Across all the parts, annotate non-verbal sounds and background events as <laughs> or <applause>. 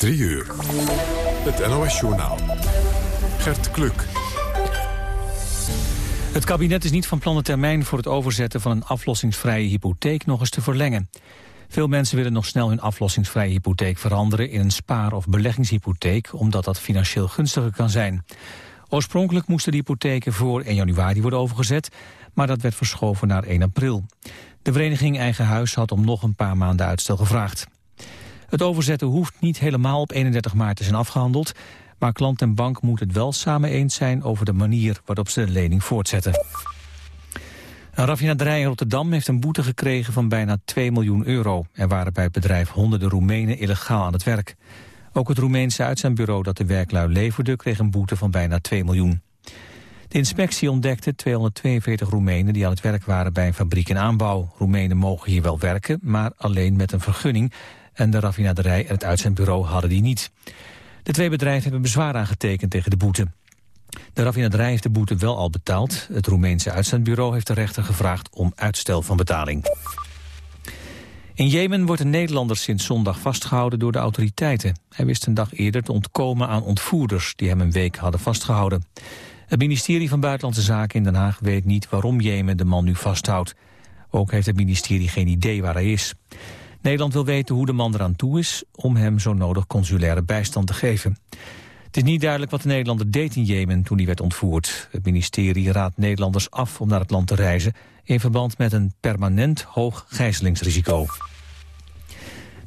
3 uur. Het NOS-journaal. Gert Kluk. Het kabinet is niet van plan de termijn voor het overzetten van een aflossingsvrije hypotheek nog eens te verlengen. Veel mensen willen nog snel hun aflossingsvrije hypotheek veranderen in een spaar- of beleggingshypotheek, omdat dat financieel gunstiger kan zijn. Oorspronkelijk moesten de hypotheken voor 1 januari worden overgezet, maar dat werd verschoven naar 1 april. De vereniging Eigen Huis had om nog een paar maanden uitstel gevraagd. Het overzetten hoeft niet helemaal op 31 maart te zijn afgehandeld, maar klant en bank moeten het wel samen eens zijn over de manier waarop ze de lening voortzetten. Een raffinaderij in Rotterdam heeft een boete gekregen van bijna 2 miljoen euro. Er waren bij het bedrijf honderden Roemenen illegaal aan het werk. Ook het Roemeense uitzendbureau dat de werklui leverde kreeg een boete van bijna 2 miljoen. De inspectie ontdekte 242 Roemenen die aan het werk waren bij een fabriek in aanbouw. Roemenen mogen hier wel werken, maar alleen met een vergunning. En de raffinaderij en het uitzendbureau hadden die niet. De twee bedrijven hebben bezwaar aangetekend tegen de boete. De raffinaderij heeft de boete wel al betaald. Het Roemeense uitzendbureau heeft de rechter gevraagd om uitstel van betaling. In Jemen wordt een Nederlander sinds zondag vastgehouden door de autoriteiten. Hij wist een dag eerder te ontkomen aan ontvoerders die hem een week hadden vastgehouden. Het ministerie van Buitenlandse Zaken in Den Haag weet niet waarom Jemen de man nu vasthoudt. Ook heeft het ministerie geen idee waar hij is. Nederland wil weten hoe de man eraan toe is om hem zo nodig consulaire bijstand te geven. Het is niet duidelijk wat de Nederlander deed in Jemen toen hij werd ontvoerd. Het ministerie raadt Nederlanders af om naar het land te reizen... in verband met een permanent hoog gijzelingsrisico.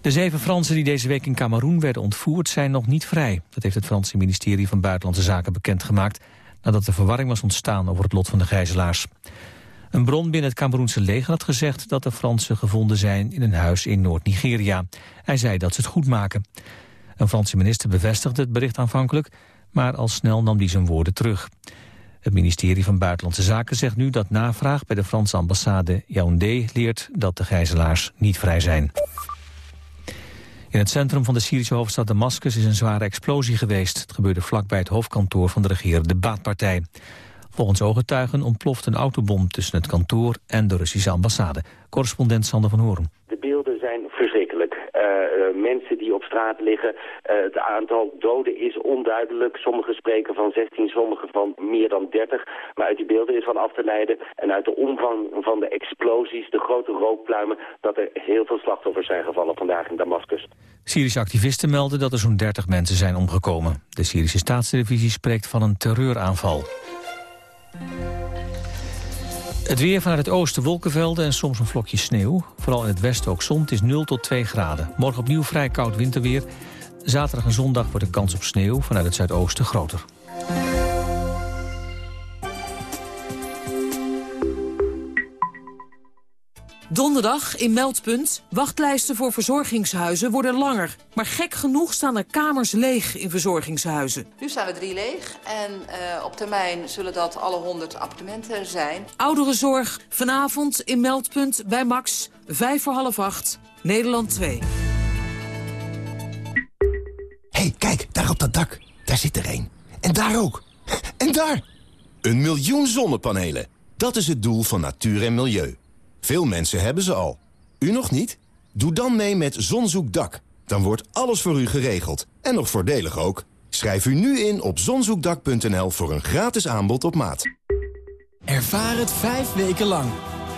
De zeven Fransen die deze week in Cameroen werden ontvoerd zijn nog niet vrij. Dat heeft het Franse ministerie van Buitenlandse Zaken bekendgemaakt... nadat er verwarring was ontstaan over het lot van de gijzelaars. Een bron binnen het Cameroense leger had gezegd dat de Fransen gevonden zijn in een huis in Noord-Nigeria. Hij zei dat ze het goed maken. Een Franse minister bevestigde het bericht aanvankelijk, maar al snel nam hij zijn woorden terug. Het ministerie van Buitenlandse Zaken zegt nu dat navraag bij de Franse ambassade Yaoundé leert dat de gijzelaars niet vrij zijn. In het centrum van de Syrische hoofdstad Damascus is een zware explosie geweest. Het gebeurde vlakbij het hoofdkantoor van de regerende baatpartij. Volgens ooggetuigen ontploft een autobom tussen het kantoor en de Russische ambassade. Correspondent Sander van Hoorn. De beelden zijn verschrikkelijk. Uh, mensen die op straat liggen. Uh, het aantal doden is onduidelijk. Sommigen spreken van 16, sommigen van meer dan 30. Maar uit die beelden is van af te leiden. En uit de omvang van de explosies, de grote rookpluimen... dat er heel veel slachtoffers zijn gevallen vandaag in Damascus. Syrische activisten melden dat er zo'n 30 mensen zijn omgekomen. De Syrische staatstelevisie spreekt van een terreuraanval. Het weer vanuit het oosten wolkenvelden en soms een vlokje sneeuw. Vooral in het westen ook zon. Het is 0 tot 2 graden. Morgen opnieuw vrij koud winterweer. Zaterdag en zondag wordt de kans op sneeuw vanuit het zuidoosten groter. Donderdag in Meldpunt. Wachtlijsten voor verzorgingshuizen worden langer. Maar gek genoeg staan er kamers leeg in verzorgingshuizen. Nu staan er drie leeg en uh, op termijn zullen dat alle 100 appartementen zijn. Ouderenzorg, vanavond in Meldpunt bij Max. Vijf voor half acht, Nederland 2. hey, kijk, daar op dat dak. Daar zit er één. En daar ook. En daar! Een miljoen zonnepanelen. Dat is het doel van natuur en milieu. Veel mensen hebben ze al. U nog niet? Doe dan mee met Zonzoekdak. Dan wordt alles voor u geregeld. En nog voordelig ook. Schrijf u nu in op zonzoekdak.nl voor een gratis aanbod op maat. Ervaar het vijf weken lang.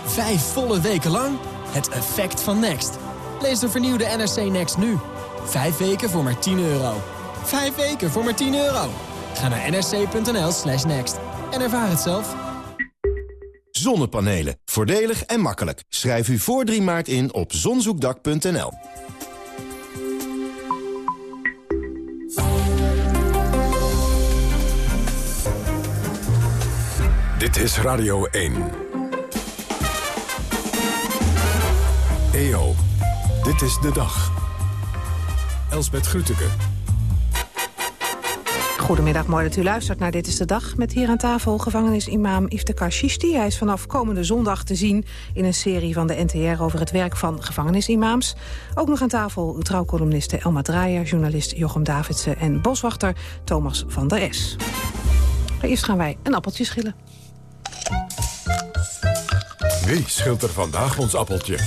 Vijf volle weken lang. Het effect van Next. Lees de vernieuwde NRC Next nu. Vijf weken voor maar 10 euro. Vijf weken voor maar 10 euro. Ga naar nrc.nl slash next. En ervaar het zelf. Zonnepanelen. Voordelig en makkelijk. Schrijf u voor 3 maart in op zonzoekdak.nl. Dit is Radio 1. EO, dit is de dag. Elsbeth Grütke. Goedemiddag, mooi dat u luistert naar Dit is de Dag. Met hier aan tafel gevangenisimam Iftikhar Shisti. Hij is vanaf komende zondag te zien in een serie van de NTR... over het werk van gevangenisimams. Ook nog aan tafel uw trouwcolumniste Elma Draaier... journalist Jochem Davidsen en boswachter Thomas van der Es. Maar eerst gaan wij een appeltje schillen. Wie schilt er vandaag ons appeltje?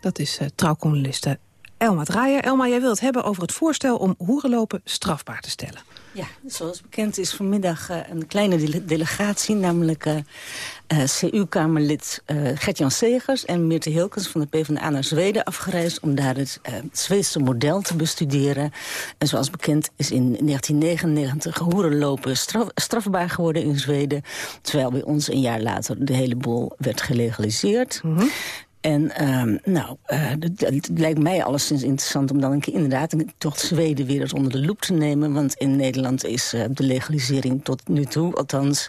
Dat is uh, trouwcolumniste Elma Draaier. Elma, jij wilt het hebben over het voorstel om hoerenlopen strafbaar te stellen. Ja, zoals bekend is vanmiddag uh, een kleine delegatie... namelijk uh, uh, CU-Kamerlid Gertjan Segers en Meerte Hilkens van de PvdA naar Zweden afgereisd... om daar het Zweedse model te bestuderen. En zoals bekend is in 1999 hoerenlopen straf, strafbaar geworden in Zweden... terwijl bij ons een jaar later de hele boel werd gelegaliseerd. Mm -hmm. En um, nou, uh, het lijkt mij alleszins interessant om dan een keer inderdaad toch Zweden weer eens onder de loep te nemen. Want in Nederland is uh, de legalisering tot nu toe althans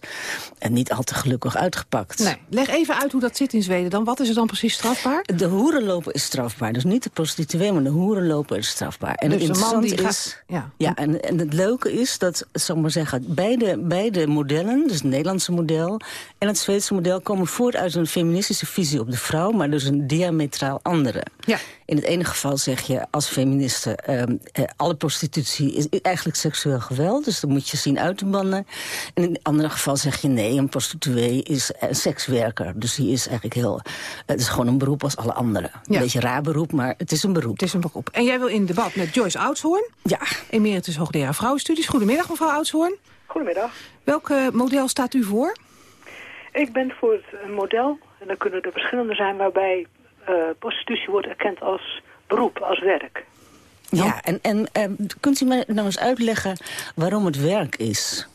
uh, niet al te gelukkig uitgepakt. Nee. Leg even uit hoe dat zit in Zweden dan. Wat is er dan precies strafbaar? De hoerenlopen is strafbaar. Dus niet de prostituee, maar de hoerenlopen is strafbaar. En dus het interessante is... Ja, ja en, en het leuke is dat, zal ik maar zeggen, beide, beide modellen, dus het Nederlandse model en het Zweedse model, komen voort uit een feministische visie op de vrouw, maar dus een diametraal andere. Ja. In het ene geval zeg je als feministe... Uh, alle prostitutie is eigenlijk seksueel geweld, dus dat moet je zien uit te bannen. En in het andere geval zeg je nee, een prostituee is een sekswerker. Dus die is eigenlijk heel... Het is gewoon een beroep als alle anderen. Ja. Een beetje een raar beroep, maar het is een beroep. Het is een beroep. En jij wil in debat met Joyce Oudshoorn? Ja. Emeritus hoogleraar vrouwenstudies. Goedemiddag, mevrouw Oudshoorn. Goedemiddag. Welk uh, model staat u voor? Ik ben voor het model, en dan kunnen er verschillende zijn... waarbij uh, prostitutie wordt erkend als beroep, als werk. Ja, en, en uh, kunt u me nou eens uitleggen waarom het werk is?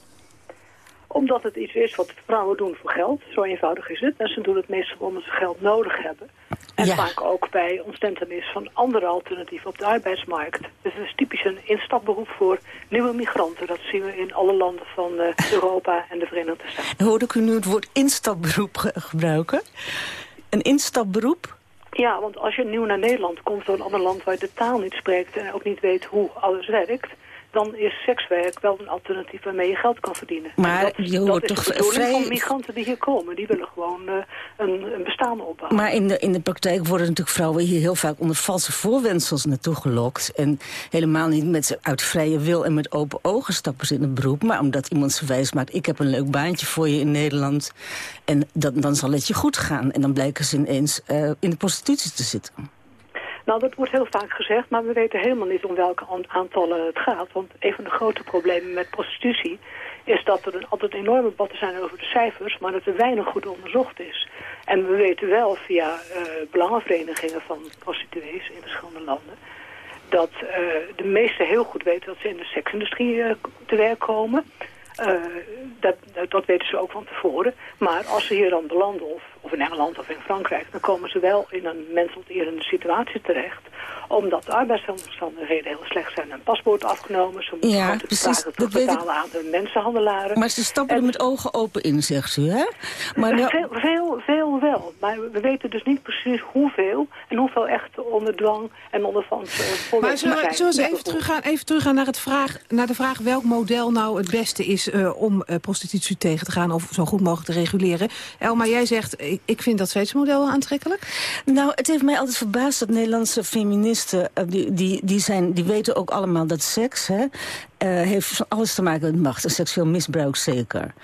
Omdat het iets is wat vrouwen doen voor geld. Zo eenvoudig is het. En ze doen het meestal omdat ze geld nodig hebben. En Ja. vaak ook bij ontstentenis van andere alternatieven op de arbeidsmarkt. Dus het is typisch een instapberoep voor nieuwe migranten. Dat zien we in alle landen van eh, <laughs> Europa en de Verenigde Staten. Hoorde ik u nu het woord instapberoep ge- gebruiken? Een instapberoep? Ja, want als je nieuw naar Nederland komt, een ander land waar je de taal niet spreekt en ook niet weet hoe alles werkt, dan is sekswerk wel een alternatief waarmee je geld kan verdienen. Maar dat, je dat hoort is toch de bedoeling vrij- van migranten die hier komen. Die willen gewoon eh, een, een bestaan opbouwen. Maar in de, in de praktijk worden natuurlijk vrouwen hier heel vaak onder valse voorwendsels naartoe gelokt. En helemaal niet met ze uit vrije wil en met open ogen stappen ze in het beroep. Maar omdat iemand ze wijs maakt, ik heb een leuk baantje voor je in Nederland. En dat, dan zal het je goed gaan. En dan blijken ze ineens uh, in de prostitutie te zitten. Nou, dat wordt heel vaak gezegd, maar we weten helemaal niet om welke aantallen het gaat. Want een van de grote problemen met prostitutie is dat er altijd enorme debatten zijn over de cijfers, maar dat er weinig goed onderzocht is. En we weten wel via uh, belangenverenigingen van prostituees in verschillende landen, dat uh, de meesten heel goed weten dat ze in de seksindustrie uh, te werk komen. Dat, dat weten ze ook van tevoren. Maar als ze hier dan belanden, of, of in Engeland of in Frankrijk... dan komen ze wel in een mensonterende situatie terecht omdat de arbeidsomstandigheden heel slecht zijn. Een paspoort afgenomen, ze moeten ja, precies, dat betalen aan de mensenhandelaren. Maar ze stappen en, er met ogen open in, zegt u, hè? Maar nou... veel, veel, veel wel. Maar we weten dus niet precies hoeveel... en hoeveel echt onder dwang en onder van uh, Maar zullen we, zullen we even, teruggaan, even teruggaan naar, het vraag, naar de vraag... welk model nou het beste is uh, om uh, prostitutie tegen te gaan... of zo goed mogelijk te reguleren. Elma, jij zegt, ik, vind dat Zweedse model aantrekkelijk. Nou, het heeft mij altijd verbaasd dat Nederlandse feministen die, die, die, zijn, die weten ook allemaal dat seks hè, uh, heeft van alles te maken met macht en seksueel misbruik zeker.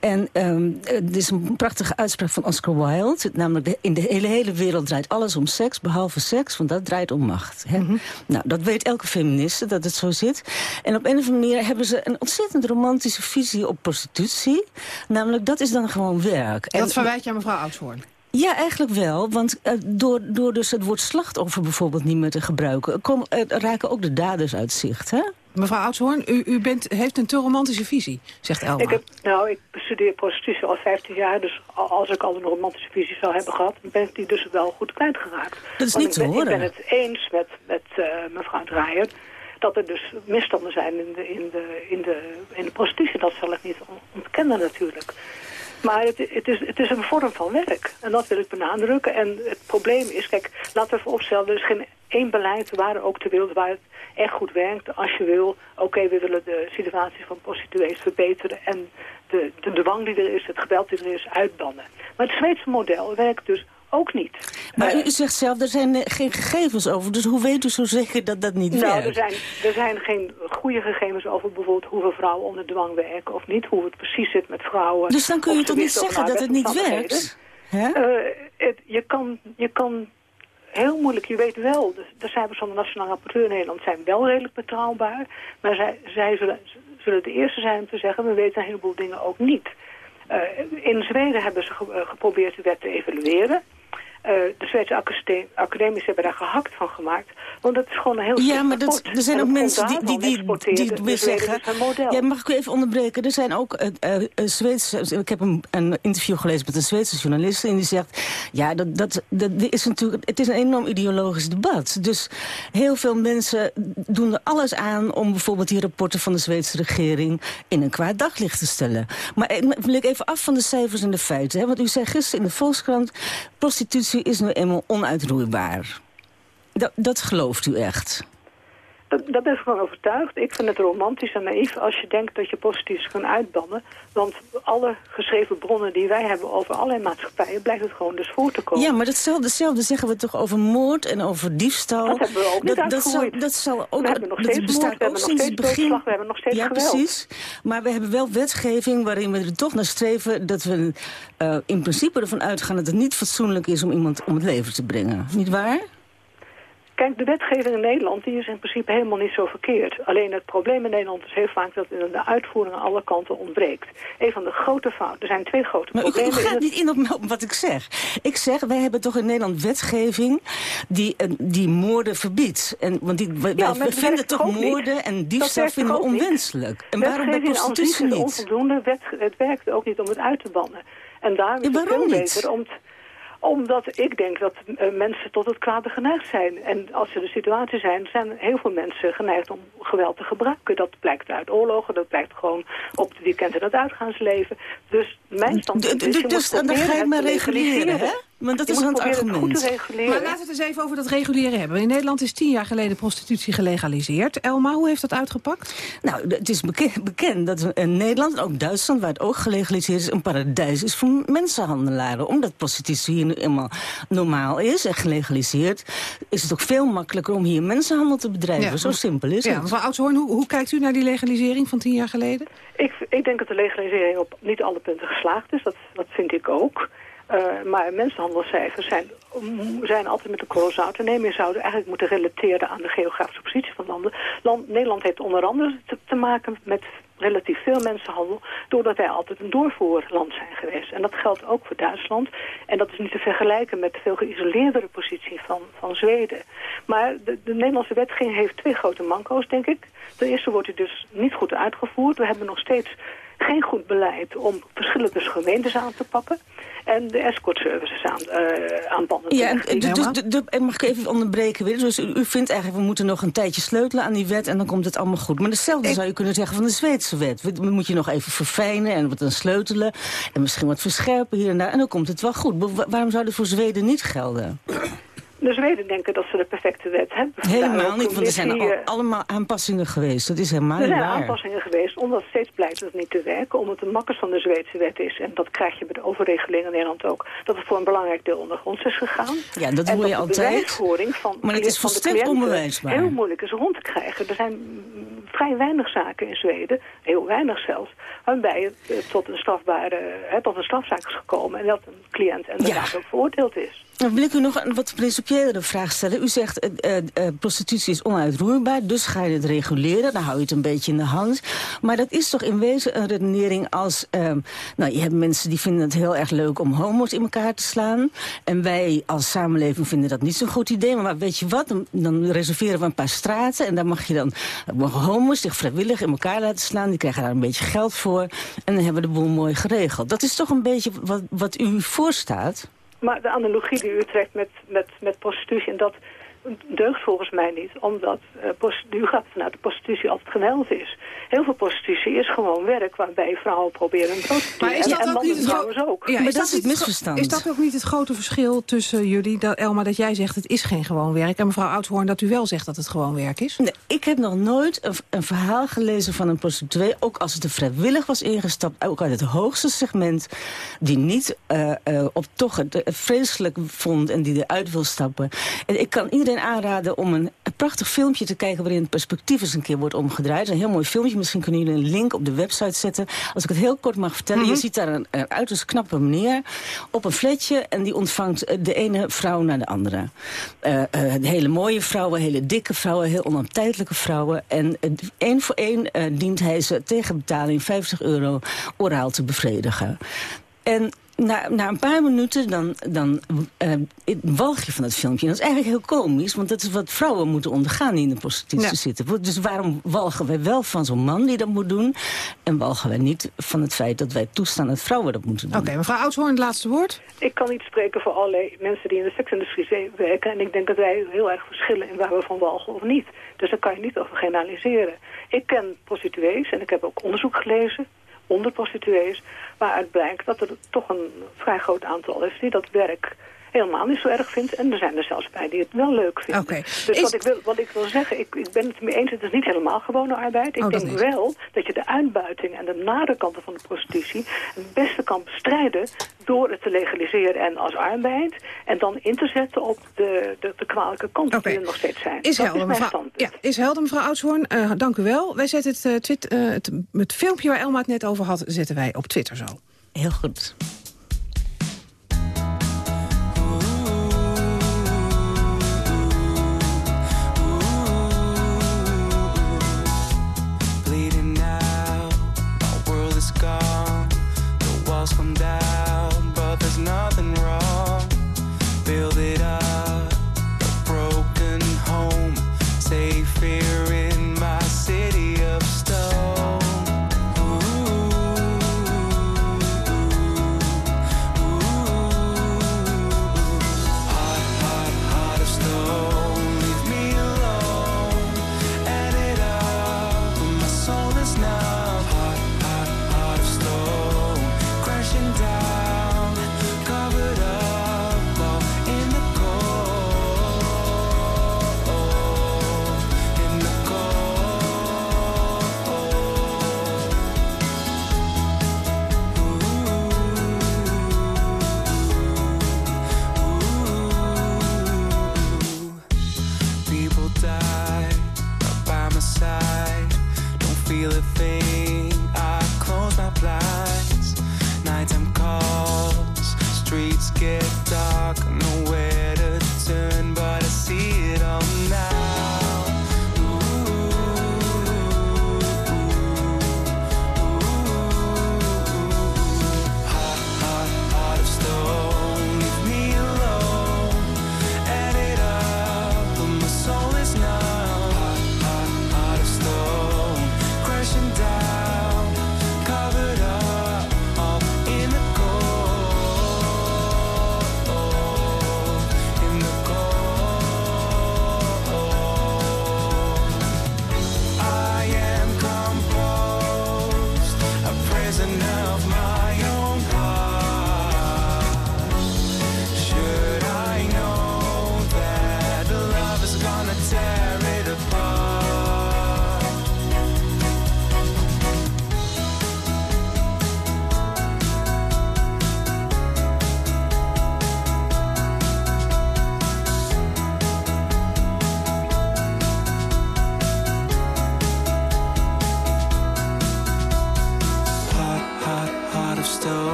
En um, er is een prachtige uitspraak van Oscar Wilde, namelijk de, in de hele, hele wereld draait alles om seks, behalve seks, want dat draait om macht. Hè. Mm -hmm. Nou, dat weet elke feministe, dat het zo zit. En op een of andere manier hebben ze een ontzettend romantische visie op prostitutie. Namelijk, dat is dan gewoon werk. En dat verwijt je aan mevrouw Oudshoorn? Ja, eigenlijk wel. Want uh, door, door dus het woord slachtoffer bijvoorbeeld niet meer te gebruiken... Kom, uh, raken ook de daders uit zicht, hè? Mevrouw Oudshoorn, u, u bent, heeft een te romantische visie, zegt Elma. Ik heb, nou, ik bestudeer prostitutie al 15 jaar, dus als ik al een romantische visie zou hebben gehad, ben ik die dus wel goed kwijtgeraakt. Dat is Want niet te ik ben, horen. Ik ben het eens met, met uh, mevrouw Draaier dat er dus misstanden zijn in de, in, de, in, de, in de prostitutie. Dat zal ik niet ontkennen natuurlijk. Maar het, het, is, het is een vorm van werk. En dat wil ik benadrukken. En het probleem is, kijk, laten we even opstellen... er is geen één beleid waar ook ter wereld waar het echt goed werkt. Als je wil, oké, okay, we willen de situatie van prostituees verbeteren... en de, de dwang die er is, het geweld die er is, uitbannen. Maar het Zweedse model werkt dus ook niet. Maar uh, u zegt zelf, er zijn geen gegevens over. Dus hoe weet u zo zeker dat dat niet nou, werkt? Er zijn, er zijn geen goede gegevens over bijvoorbeeld hoeveel vrouwen onder dwang werken of niet. Hoe het precies zit met vrouwen. Dus dan kun je toch niet zeggen dat het niet werkt? Uh, het, je, kan, je kan heel moeilijk. Je weet wel, de, de cijfers van de Nationale Rapporteur in Nederland zijn wel redelijk betrouwbaar. Maar zij, zij zullen, zullen de eerste zijn om te zeggen, we weten een heleboel dingen ook niet. Uh, in Zweden hebben ze ge geprobeerd de wet te evalueren. Uh, de Zweedse academici hebben daar gehakt van gemaakt. Want het is gewoon een heel Ja, maar dat, er zijn ook mensen die, die, die, die, die weer zeggen... Ja, mag ik u even onderbreken? Er zijn ook uh, uh, Zweedse... Ik heb een, een, interview gelezen met een Zweedse journalist... en die zegt, ja, dat, dat, dat is natuurlijk, het is een enorm ideologisch debat. Dus heel veel mensen doen er alles aan... om bijvoorbeeld die rapporten van de Zweedse regering... in een kwaad daglicht te stellen. Maar ik wil even af van de cijfers en de feiten. Hè? Want u zei gisteren in de Volkskrant... prostitutie is nu eenmaal onuitroeibaar. Dat, dat gelooft u echt? Dat, dat ben ik van overtuigd. Ik vind het romantisch en naïef als je denkt dat je prostitutie kan uitbannen. Want alle geschreven bronnen die wij hebben over allerlei maatschappijen... blijkt het gewoon dus voor te komen. Ja, maar datzelfde, datzelfde zeggen we toch over moord en over diefstal? Dat hebben we ook niet dat, dat zal, dat zal ook, We hebben nog steeds moord, we hebben nog steeds begin. we hebben nog steeds ja, geweld. precies. Maar we hebben wel wetgeving waarin we er toch naar streven... dat we uh, in principe ervan uitgaan dat het niet fatsoenlijk is... om iemand om het leven te brengen. Niet waar? Kijk, de wetgeving in Nederland die is in principe helemaal niet zo verkeerd. Alleen het probleem in Nederland is heel vaak dat in de uitvoering aan alle kanten ontbreekt. Een van de grote fouten, er zijn twee grote maar problemen. Maar u, gaat niet in op wat ik zeg. Ik zeg, wij hebben toch in Nederland wetgeving die, uh, die moorden verbiedt. En, want die, wij, ja, wij vinden toch moorden niet. en diefstal vinden we onwenselijk. En waarom bij prostitutie niet? Onvoldoende, wet, het werkt ook niet om het uit te bannen. En daarom is ja, het veel beter om... Omdat ik denk dat uh, mensen tot het kwade geneigd zijn. En als ze de situatie zijn, zijn heel veel mensen geneigd om geweld te gebruiken. Dat blijkt uit oorlogen, dat blijkt gewoon op het weekend en het uitgaansleven. Dus mijn standpunt is, dus dan ga je maar reguleren, hè? Maar dat je is een argument. Het goed te reguleren. Maar laten we het eens even over dat reguleren hebben. In Nederland is tien jaar geleden prostitutie gelegaliseerd. Elma, hoe heeft dat uitgepakt? Nou, het is bekend, <laughs> bekend dat in Nederland en ook Duitsland, waar het ook gelegaliseerd is, een paradijs is voor mensenhandelaren. Omdat prostitutie hier nu eenmaal normaal is en gelegaliseerd, is het ook veel makkelijker om hier mensenhandel te bedrijven. Ja. Zo simpel is ja, het. Mevrouw Oudshoorn, hoe, hoe kijkt u naar die legalisering van tien jaar geleden? Ik, ik denk dat de legalisering op niet alle punten geslaagd is. Dat, dat vind ik ook. Uh, maar mensenhandelscijfers zijn, zijn altijd met de korrel zout te nemen. Je zou eigenlijk moeten relateren aan de geografische positie van landen. Land, Nederland heeft onder andere te, maken met relatief veel mensenhandel... doordat wij altijd een doorvoerland zijn geweest. En dat geldt ook voor Duitsland. En dat is niet te vergelijken met de veel geïsoleerdere positie van, van Zweden. Maar de, de Nederlandse wetgeving heeft twee grote manco's, denk ik. Ten eerste wordt het dus niet goed uitgevoerd. We hebben nog steeds geen goed beleid om verschillende gemeentes aan te pakken en de escort services aan, uh, aan banden ja, te dus, dus, dus, mag ik even onderbreken weer? Dus u, u, vindt eigenlijk, we moeten nog een tijdje sleutelen aan die wet... en dan komt het allemaal goed. Maar hetzelfde ik... zou je kunnen zeggen van de Zweedse wet. We moet je nog even verfijnen en wat dan sleutelen... en misschien wat verscherpen hier en daar... en dan komt het wel goed. Waarom zou dit voor Zweden niet gelden? De Zweden denken dat ze de perfecte wet hebben. Helemaal niet, want er zijn al, allemaal aanpassingen geweest. Dat is helemaal Er niet zijn waar. aanpassingen geweest, omdat steeds blijkt dat het niet te werken. Omdat de makkers van de Zweedse wet is, en dat krijg je bij de overregeling in Nederland ook... dat het voor een belangrijk deel ondergronds is gegaan. Ja, dat hoor je dat altijd. van, maar het is volstrekt onbewijsbaar. heel moeilijk is rond te krijgen. Er zijn vrij weinig zaken in Zweden, heel weinig zelfs... waarbij het tot een, strafbare, hè, tot een strafzaak is gekomen... en dat een cliënt inderdaad ja. ook veroordeeld is. Dan wil ik u nog een wat principiëlere vraag stellen. U zegt, uh, uh, prostitutie is onuitroeibaar, dus ga je het reguleren. Dan hou je het een beetje in de hand. Maar dat is toch in wezen een redenering als... Nou, je hebt mensen die vinden het heel erg leuk om homo's in elkaar te slaan. En wij als samenleving vinden dat niet zo'n goed idee. Maar weet je wat, dan, dan, reserveren we een paar straten... en daar mag je dan mogen homo's zich vrijwillig in elkaar laten slaan. Die krijgen daar een beetje geld voor. En dan hebben we de boel mooi geregeld. Dat is toch een beetje wat, wat u voorstaat? Maar de analogie die u trekt met, met, met prostitutie... en dat deugt volgens mij niet, omdat uh, u gaat vanuit de prostitutie altijd geweld is. Heel veel prostitutie is gewoon werk waarbij vrouwen proberen een brood te Maar is dat en, en ook niet het trouwens ook. Ja, maar dat is het misverstand. Is dat ook niet het grote verschil tussen jullie, dat, Elma, dat jij zegt het is geen gewoon werk... en mevrouw Oudhoorn dat u wel zegt dat het gewoon werk is? Nee, ik heb nog nooit een, een verhaal gelezen van een prostituee... ook als het er vrijwillig was ingestapt, ook uit het hoogste segment... die niet uh, uh, op toch het uh, vreselijk vond en die eruit wil stappen. En ik kan iedereen aanraden om een prachtig filmpje te kijken... waarin het perspectief eens een keer wordt omgedraaid. Een heel mooi filmpje. Misschien kunnen jullie een link op de website zetten. Als ik het heel kort mag vertellen. Je mhm. ziet daar een, een uiterst knappe meneer op een flatje... en die ontvangt eh, de ene vrouw naar de andere. Uh, hele mooie vrouwen, hele dikke vrouwen... heel onaantijtelijke vrouwen. En één voor één dient hij ze tegen betaling 50 euro oraal te bevredigen. En na, na een paar minuten dan, dan uh, walg je van het filmpje. En dat is eigenlijk heel komisch, want dat is wat vrouwen moeten ondergaan die in de prostitutie zitten. Dus waarom walgen wij wel van zo'n man die dat moet doen? En walgen wij niet van het feit dat wij toestaan dat vrouwen dat moeten doen? Oké, mevrouw Oudshoorn, het laatste woord. Ik kan niet spreken voor allerlei mensen die in de seksindustrie werken. En ik denk dat wij heel erg verschillen in waar we van walgen of niet. Dus daar kan je niet over generaliseren. Ik ken prostituees en ik heb ook onderzoek gelezen onder prostituees... waaruit blijkt dat er toch een vrij groot aantal is die dat werk helemaal niet zo erg vindt. En er zijn er zelfs bij die het wel leuk vinden. Okay. Dus wat, ik wil, wat ik wil zeggen, ik, ik ben het mee eens, het is niet helemaal gewone arbeid. Ik oh, denk wel dat je de uitbuiting en de nare kanten van de prostitutie... het beste kan bestrijden door het te legaliseren en als arbeid... en dan in te zetten op de, de, de kwalijke kanten die er nog steeds zijn. Is helder, is mevrouw, ja, is helder, mevrouw Oudshoorn. Uh, dank u wel. Wij zetten het, uh, twit, uh, het, het filmpje waar Elma het net over had... zetten wij op Twitter zo. Heel goed. down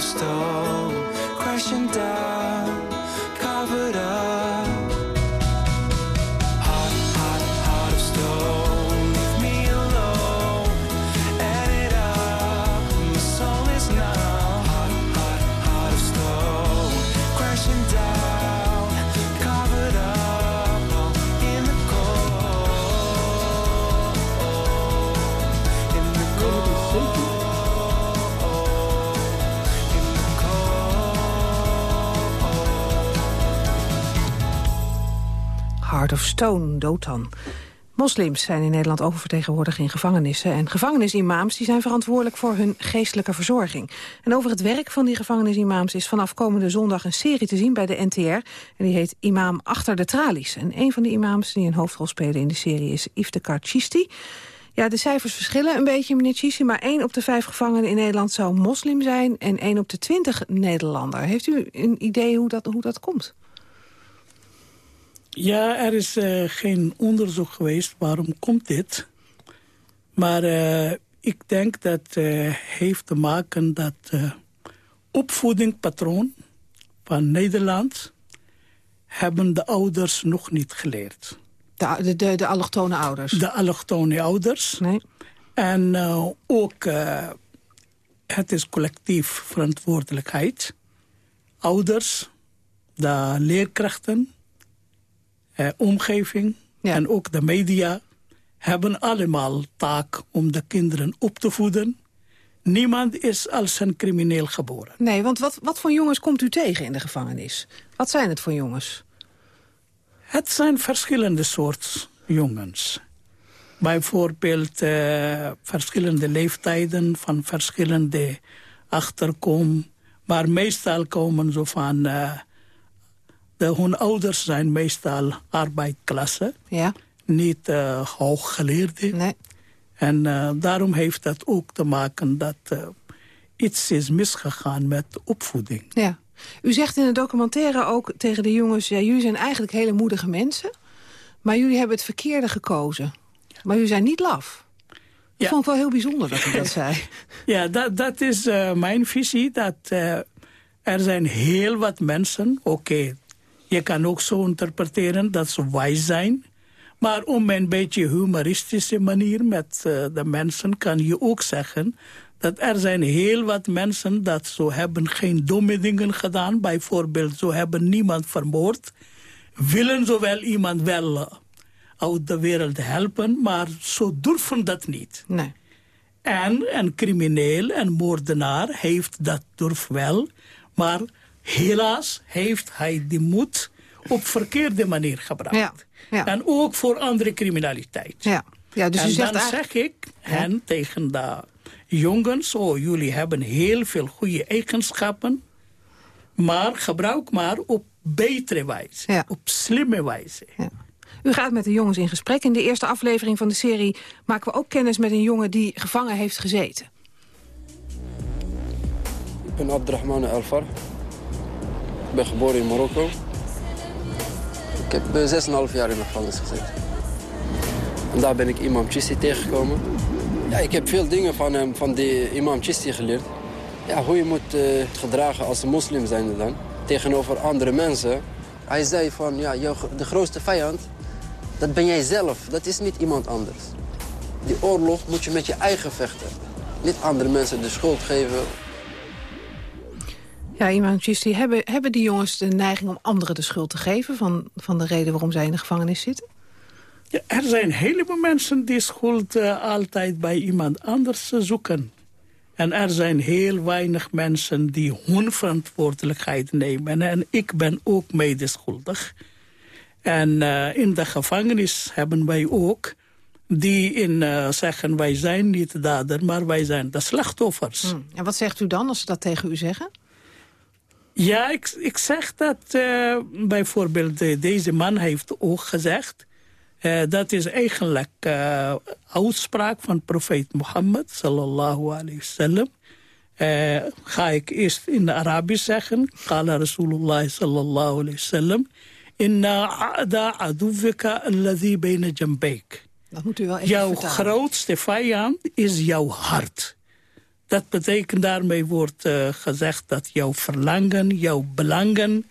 stole crashing down. Of Stone, Dotan. Moslims zijn in Nederland oververtegenwoordigd in gevangenissen... en gevangenisimams die zijn verantwoordelijk voor hun geestelijke verzorging. En over het werk van die gevangenisimams is vanaf komende zondag een serie te zien bij de NTR. En die heet Imam Achter de Tralies. En een van de imams die een hoofdrol spelen in de serie is Iftekhar Chisti. Ja, de cijfers verschillen een beetje, meneer Chisi... maar één op de vijf gevangenen in Nederland zou moslim zijn... en één op de twintig Nederlander. Heeft u een idee hoe dat, hoe dat komt? Ja, er is uh, geen onderzoek geweest waarom komt dit. Maar uh, ik denk dat het uh, heeft te maken dat opvoedingpatroon van Nederland... hebben de ouders nog niet geleerd. De, de, de allochtone ouders? De allochtone ouders. Nee. En ook, het is collectief verantwoordelijkheid. Ouders, de leerkrachten eh, omgeving en ook de media hebben allemaal taak om de kinderen op te voeden. Niemand is als een crimineel geboren. Nee, want wat, wat voor jongens komt u tegen in de gevangenis? Wat zijn het voor jongens? Het zijn verschillende soorten jongens. Bijvoorbeeld uh, verschillende leeftijden van verschillende achterkom. Maar meestal komen ze van... Uh, de, hun ouders zijn meestal arbeidklasse. Ja. Niet uh, hooggeleerden. Nee. En uh, daarom heeft dat ook te maken dat uh, iets is misgegaan met de opvoeding. Ja. U zegt in de documentaire ook tegen de jongens... Ja, jullie zijn eigenlijk hele moedige mensen... maar jullie hebben het verkeerde gekozen. Maar jullie zijn niet laf. Dat ja. vond ik wel heel bijzonder dat u dat <laughs> zei. Ja, dat, dat is mijn visie. Dat er zijn heel wat mensen... Oké, je kan ook zo interpreteren dat ze wijs zijn. Maar op een beetje humoristische manier met uh, de mensen kan je ook zeggen... dat er zijn heel wat mensen dat zo hebben geen domme dingen gedaan. Bijvoorbeeld, zo hebben niemand vermoord. Willen zowel iemand wel uh, uit de wereld helpen, maar zo durven dat niet. Nee. En een crimineel, een moordenaar, heeft dat durf wel... maar helaas heeft hij die moed op verkeerde manier gebruikt. Ja, ja. En ook voor andere criminaliteit. Ja. Ja, dus en u zegt dan zeg ik hen tegen de jongens... oh, jullie hebben heel veel goede eigenschappen... maar gebruik maar op betere wijze, op slimme wijze. U gaat met de jongens in gesprek. In de eerste aflevering van de serie maken we ook kennis met een jongen die gevangen heeft gezeten. Ik ben Abdurrahman Alfar. Ik ben geboren in Marokko. Ik heb 6,5 jaar in de gevangenis gezeten. En daar ben ik imam Chisti tegengekomen. Ja, ik heb veel dingen van hem, van die imam Chisti geleerd. Ja, hoe je moet uh, gedragen als moslim zijnde dan. Tegenover andere mensen. Hij zei van, ja, jouw, de grootste vijand, dat ben jij zelf. Dat is niet iemand anders. Die oorlog moet je met je eigen vechten. Niet andere mensen de schuld geven ja, Chisti, hebben, hebben die jongens de neiging om anderen de schuld te geven... van, van de reden waarom zij in de gevangenis zitten? Ja, er zijn een heleboel mensen die schuld uh, altijd bij iemand anders zoeken. En er zijn heel weinig mensen die hun verantwoordelijkheid nemen. En ik ben ook medeschuldig. En uh, in de gevangenis hebben wij ook die in zeggen wij zijn niet de dader, maar wij zijn de slachtoffers. Hmm. En wat zegt u dan als ze dat tegen u zeggen? Ja, ik, ik zeg dat uh, bijvoorbeeld uh, deze man heeft ook gezegd... Uh, dat is eigenlijk uitspraak van profeet Mohammed, sallallahu alayhi wasallam. ga ik eerst in de Arabisch zeggen. Qala Rasulullah sallallahu alayhi wasallam. Inna a'da aduvika alladhi bayna jambayk. Dat moet u wel even Jouw vertalen. grootste vijand is jouw hart. Dat betekent daarmee wordt uh, gezegd dat jouw verlangen, jouw belangen...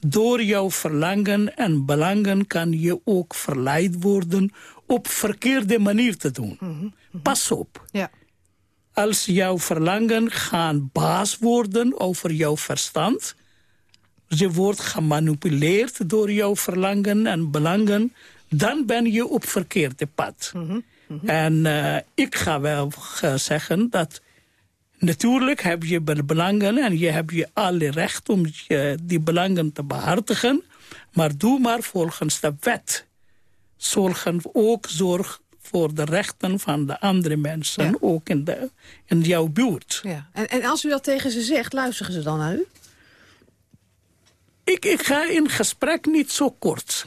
door jouw verlangen en belangen kan je ook verleid worden... op verkeerde manier te doen. Mm -hmm. Pas op. Ja. Als jouw verlangen gaan baas worden over jouw verstand... je wordt gemanipuleerd door jouw verlangen en belangen... dan ben je op verkeerde pad. Mm -hmm. En uh, ik ga wel zeggen dat Natuurlijk heb je belangen en je hebt je alle recht om je, die belangen te behartigen. Maar doe maar volgens de wet. Zorgen ook zorg voor de rechten van de andere mensen, Ja. ook in, de, in jouw buurt. Ja. En, en als u dat tegen ze zegt, luisteren ze dan naar u? Ik, ik ga in gesprek niet zo kort.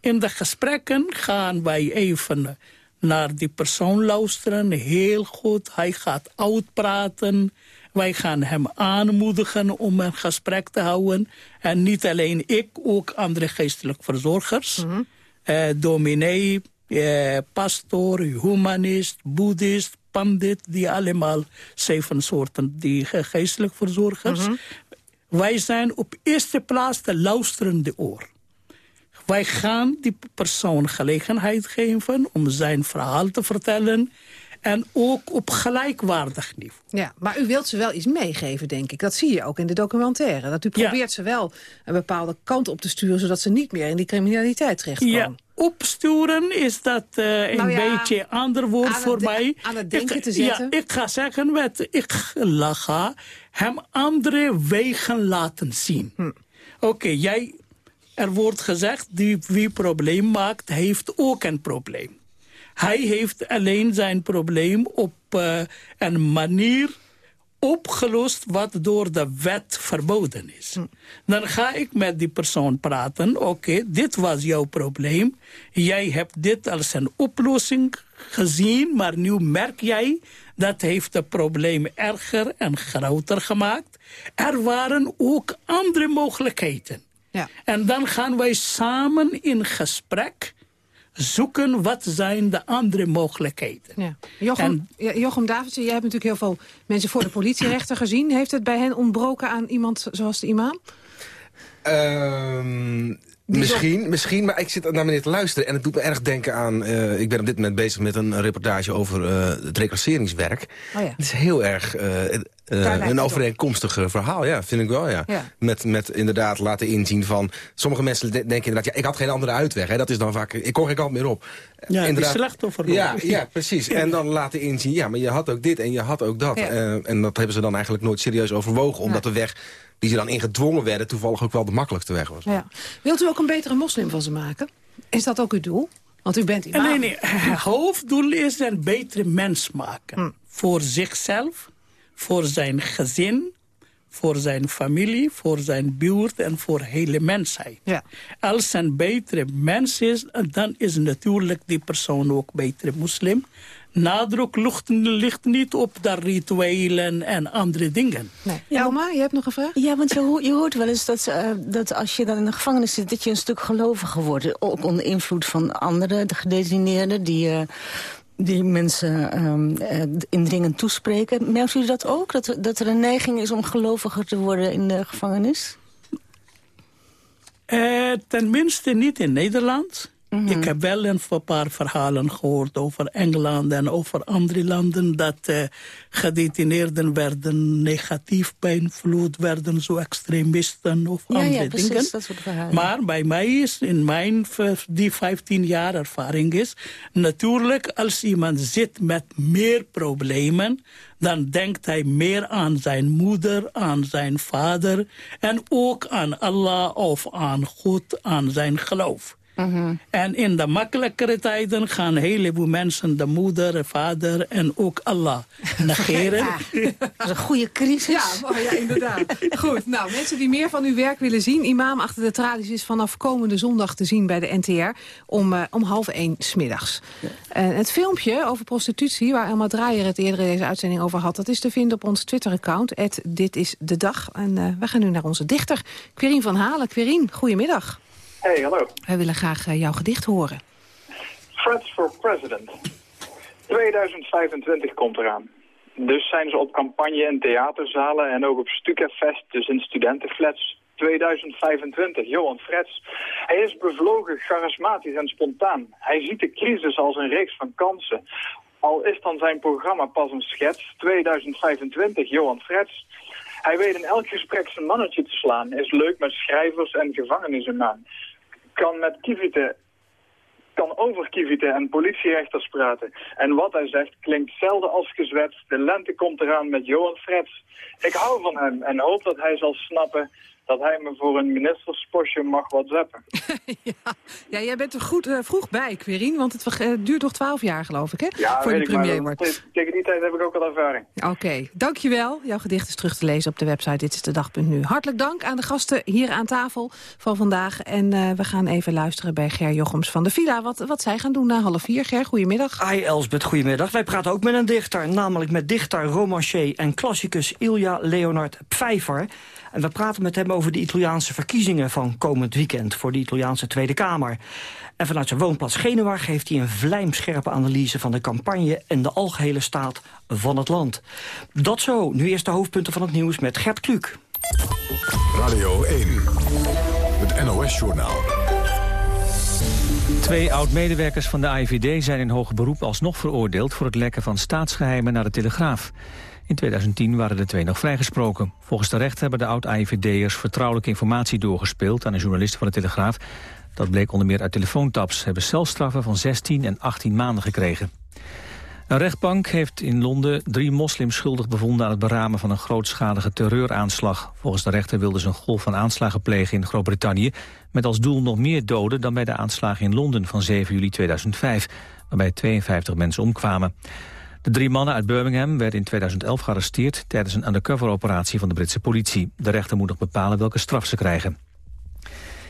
In de gesprekken gaan wij even naar die persoon luisteren, heel goed. Hij gaat uitpraten. Wij gaan hem aanmoedigen om een gesprek te houden. En niet alleen ik, ook andere geestelijke verzorgers. Mm dominee, eh, pastoor, humanist, boeddhist, pandit. Die allemaal zeven soorten die geestelijke verzorgers. Mhm. Wij zijn op eerste plaats de luisterende oor. Wij gaan die persoon gelegenheid geven om zijn verhaal te vertellen. En ook op gelijkwaardig niveau. Ja, maar u wilt ze wel iets meegeven, denk ik. Dat zie je ook in de documentaire. Dat u probeert ze wel een bepaalde kant op te sturen... zodat ze niet meer in die criminaliteit terechtkomen. Ja, opsturen is dat uh, een nou beetje ander woord voor mij. Aan het denken te zetten? Ja, ik ga zeggen, met, ik ga hem andere wegen laten zien. Hm. Oké, jij er wordt gezegd, die wie probleem maakt, heeft ook een probleem. Hij heeft alleen zijn probleem op uh, een manier opgelost wat door de wet verboden is. Hm. Dan ga ik met die persoon praten. Oké, dit was jouw probleem. Jij hebt dit als een oplossing gezien, maar nu merk jij dat heeft het probleem erger en groter gemaakt. Er waren ook andere mogelijkheden. Ja. En dan gaan wij samen in gesprek zoeken wat zijn de andere mogelijkheden. Ja. Jochem, en, Jochem Davidsen, jij hebt natuurlijk heel veel mensen voor de politierechter <clears throat> gezien. Heeft het bij hen ontbroken aan iemand zoals de imam? Ehm, Misschien, misschien, maar ik zit naar meneer te luisteren... en het doet me erg denken aan... Uh, ik ben op dit moment bezig met een reportage over uh, het reclasseringswerk. Oh ja. Het is heel erg uh, een overeenkomstig verhaal, ja, vind ik wel, ja. ja. Met, met inderdaad laten inzien van... Sommige mensen denken inderdaad, ja, ik had geen andere uitweg. Hè. Dat is dan vaak, ik kon geen kant meer op. Ja, inderdaad, die slachtoffer. Ja, ja, precies. En dan laten inzien, ja, maar je had ook dit en je had ook dat. en dat hebben ze dan eigenlijk nooit serieus overwogen... omdat de weg die ze dan ingedwongen werden... toevallig ook wel de makkelijkste weg was. Ja. Wilt u ook een betere moslim van ze maken? Is dat ook uw doel? Want u bent imam. Nee, nee. Het hoofddoel is een betere mens maken. Hm. Voor zichzelf, voor zijn gezin, voor zijn familie, voor zijn buurt en voor de hele mensheid. Ja. Als een betere mens is, dan is natuurlijk die persoon ook betere moslim nadruk ligt, ligt niet op de rituelen en andere dingen. Nee. Ja, je hebt nog een vraag? Ja, want je, je hoort wel eens dat, uh, dat als je dan in de gevangenis zit... dat je een stuk geloviger wordt. Ook onder invloed van andere de gedetineerden... die, uh, die mensen um, uh, indringend toespreken. Merkt u dat ook? Dat, dat er een neiging is om geloviger te worden in de gevangenis? tenminste niet in Nederland. Ik mhm. heb wel een paar verhalen gehoord over Engeland en over andere landen... dat uh, gedetineerden werden negatief beïnvloed, werden zo extremisten of ja, andere ja, dingen. Dat soort verhalen. Maar bij mij is, in mijn die 15 jaar ervaring is... natuurlijk als iemand zit met meer problemen dan denkt hij meer aan zijn moeder, aan zijn vader... en ook aan Allah of aan God, aan zijn geloof. En in de makkelijkere tijden gaan een heleboel mensen de moeder, de vader en ook Allah negeren. <laughs> dat is een goede crisis. Ja, oh ja, inderdaad. Goed, nou, mensen die meer van uw werk willen zien... Imam achter de tralies is vanaf komende zondag te zien bij de NTR... om, uh, om half één smiddags. Ja. Uh, het filmpje over prostitutie, waar Elma Draaier het eerder deze uitzending over had... dat is te vinden op ons Twitter-account, Dit is de Dag. En uh, we gaan nu naar onze dichter, Querien van Halen. Querien, goedemiddag. Hey, hallo. Wij willen graag uh, jouw gedicht horen. Threats for President. 2025 komt eraan. Dus zijn ze op campagne in theaterzalen en ook op Stukefest, dus in studentenflats. 2025, Johan Frets. Hij is bevlogen, charismatisch en spontaan. Hij ziet de crisis als een reeks van kansen. Al is dan zijn programma pas een schets. 2025, Johan Frets. Hij weet in elk gesprek zijn mannetje te slaan. Is leuk met schrijvers en gevangenissen Kan met kieviten kan over kieviten en politierechters praten. En wat hij zegt klinkt zelden als gezwets. De lente komt eraan met Johan Frets. Ik hou van hem en hoop dat hij zal snappen dat hij me voor een ministerspostje mag whatsappen. <laughs> ja. ja, jij bent er goed uh, vroeg bij, Querien, want het uh, duurt nog twaalf jaar, geloof ik, hè? Ja, voor je premier wordt. Tegen die tijd heb ik ook al ervaring. Oké, okay. dankjewel. Jouw gedicht is terug te lezen op de website Dit is de Dag.nu. Hartelijk dank aan de gasten hier aan tafel van vandaag. En uh, we gaan even luisteren bij Ger Jochems van de Villa. Wat, wat zij gaan doen na half vier. Ger, goedemiddag. Hi Elsbeth, goedemiddag. Wij praten ook met een dichter, namelijk met dichter, romancier en klassicus Ilja Leonard Pfeiffer. En we praten met hem over de Italiaanse verkiezingen van komend weekend... voor de Italiaanse Tweede Kamer. En vanuit zijn woonplaats Genua geeft hij een vlijmscherpe analyse... van de campagne en de algehele staat van het land. Dat zo, nu eerst de hoofdpunten van het nieuws met Gert Kluk. Radio 1, het NOS-journaal. Twee oud-medewerkers van de AIVD zijn in hoger beroep alsnog veroordeeld... voor het lekken van staatsgeheimen naar de Telegraaf. In 2010 waren de twee nog vrijgesproken. Volgens de rechter hebben de oud-AIVD'ers vertrouwelijke informatie doorgespeeld... aan een journalist van de Telegraaf. Dat bleek onder meer uit telefoontaps. Hebben celstraffen van 16 en 18 maanden gekregen. Een rechtbank heeft in Londen drie moslims schuldig bevonden... aan het beramen van een grootschalige terreuraanslag. Volgens de rechter wilden ze een golf van aanslagen plegen in Groot-Brittannië... met als doel nog meer doden dan bij de aanslagen in Londen van 7 juli 2005... waarbij 52 mensen omkwamen. De drie mannen uit Birmingham werden in 2011 gearresteerd... tijdens een undercover-operatie van de Britse politie. De rechter moet nog bepalen welke straf ze krijgen.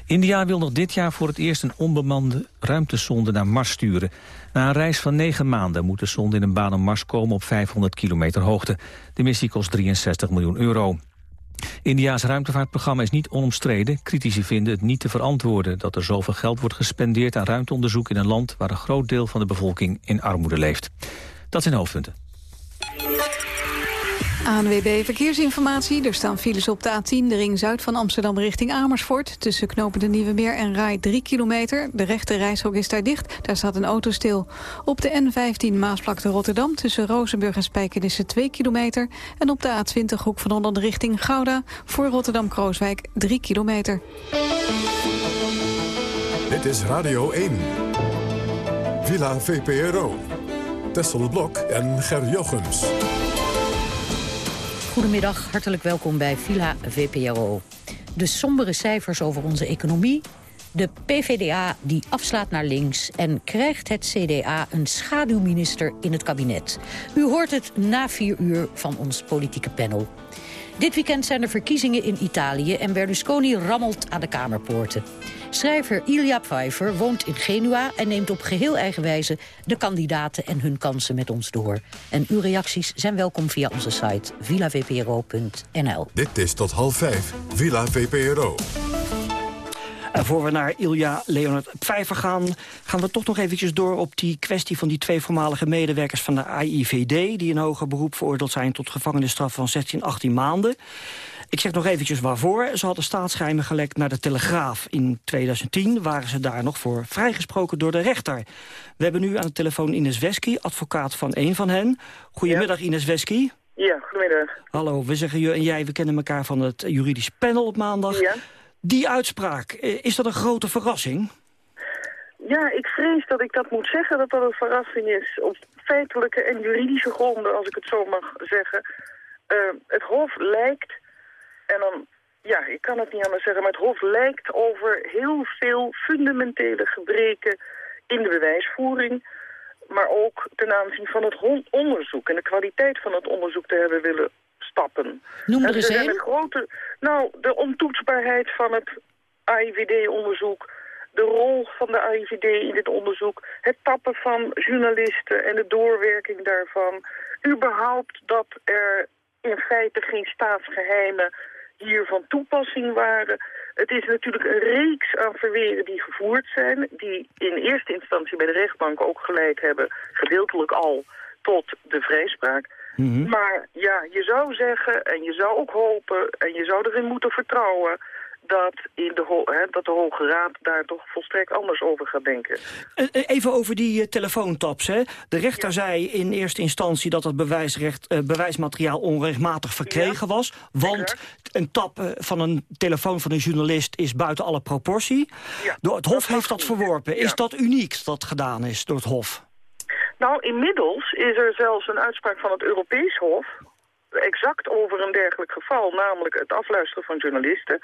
India wil nog dit jaar voor het eerst een onbemande ruimtesonde naar Mars sturen. Na een reis van negen maanden moet de sonde in een baan om Mars komen op 500 kilometer hoogte. De missie kost 63 miljoen euro. India's ruimtevaartprogramma is niet onomstreden. Critici vinden het niet te verantwoorden dat er zoveel geld wordt gespendeerd aan ruimteonderzoek in een land waar een groot deel van de bevolking in armoede leeft. Dat zijn hoofdpunten. ANWB Verkeersinformatie. Er staan files op de A10, de ring zuid van Amsterdam richting Amersfoort. Tussen knopen de Nieuwe Meer en Rai 3 kilometer. De rechte reishok is daar dicht, daar staat een auto stil. Op de N15 Maasvlakte Rotterdam tussen Rozenburg en Spijkenisse 2 kilometer. En op de A20 Hoek van Holland richting Gouda voor Rotterdam-Krooswijk 3 kilometer. Dit is Radio 1. Villa VPRO. Tessel Blok en Ger Jochems. Goedemiddag, hartelijk welkom bij Villa VPRO. De sombere cijfers over onze economie... de PVDA die afslaat naar links... en krijgt het CDA een schaduwminister in het kabinet. U hoort het na vier uur van ons politieke panel. Dit weekend zijn er verkiezingen in Italië... en Berlusconi rammelt aan de Kamerpoorten. Schrijver Ilja Pfeiffer woont in Genua... en neemt op geheel eigen wijze de kandidaten en hun kansen met ons door. En uw reacties zijn welkom via onze site villavpro.nl. Dit is tot half vijf, Villa VPRO. En voor we naar Ilja Leonard Pfeiffer gaan... gaan we toch nog eventjes door op die kwestie van die twee voormalige medewerkers van de AIVD... die in hoger beroep veroordeeld zijn tot gevangenisstraf van 16, 18 maanden. Ik zeg nog eventjes waarvoor. Ze hadden staatsgeheimen gelekt naar de Telegraaf. In 2010 waren ze daar nog voor vrijgesproken door de rechter. We hebben nu aan de telefoon Ines Wesky, advocaat van een van hen. Goedemiddag Ines Wesky. Ja, goedemiddag. Hallo, we zeggen je en jij, we kennen elkaar van het juridisch panel op maandag. Ja. Die uitspraak, eh, is dat een grote verrassing? Ja, ik vrees dat ik dat moet zeggen, dat dat een verrassing is. Op feitelijke en juridische gronden, als ik het zo mag zeggen. Uh, het Hof lijkt en dan, ja, ik kan het niet anders zeggen, maar het Hof lijkt over heel veel fundamentele gebreken in de bewijsvoering, maar ook ten aanzien van het onderzoek en de kwaliteit van het onderzoek te hebben willen stappen. Noem er eens een. Grote, nou, de ontoetsbaarheid van het AIVD-onderzoek, de rol van de AIVD in dit onderzoek, het tappen van journalisten en de doorwerking daarvan, überhaupt dat er in feite geen staatsgeheimen hier van toepassing waren. Het is natuurlijk een reeks aan verweren die gevoerd zijn... die in eerste instantie bij de rechtbank ook geleid hebben... gedeeltelijk al tot de vrijspraak. Mhm. Maar ja, je zou zeggen en je zou ook hopen... en je zou erin moeten vertrouwen dat, in de, hè, dat de Hoge Raad daar toch volstrekt anders over gaat denken. Eh, eh, even over die uh, telefoontaps. Hè. De rechter zei in eerste instantie dat het bewijsrecht, uh, bewijsmateriaal onrechtmatig verkregen was. Want een tap van een telefoon van een journalist is buiten alle proportie. Door het Hof heeft dat verworpen. Is dat uniek dat gedaan is door het Hof? Nou, inmiddels is er zelfs een uitspraak van het Europees Hof exact over een dergelijk geval, namelijk het afluisteren van journalisten.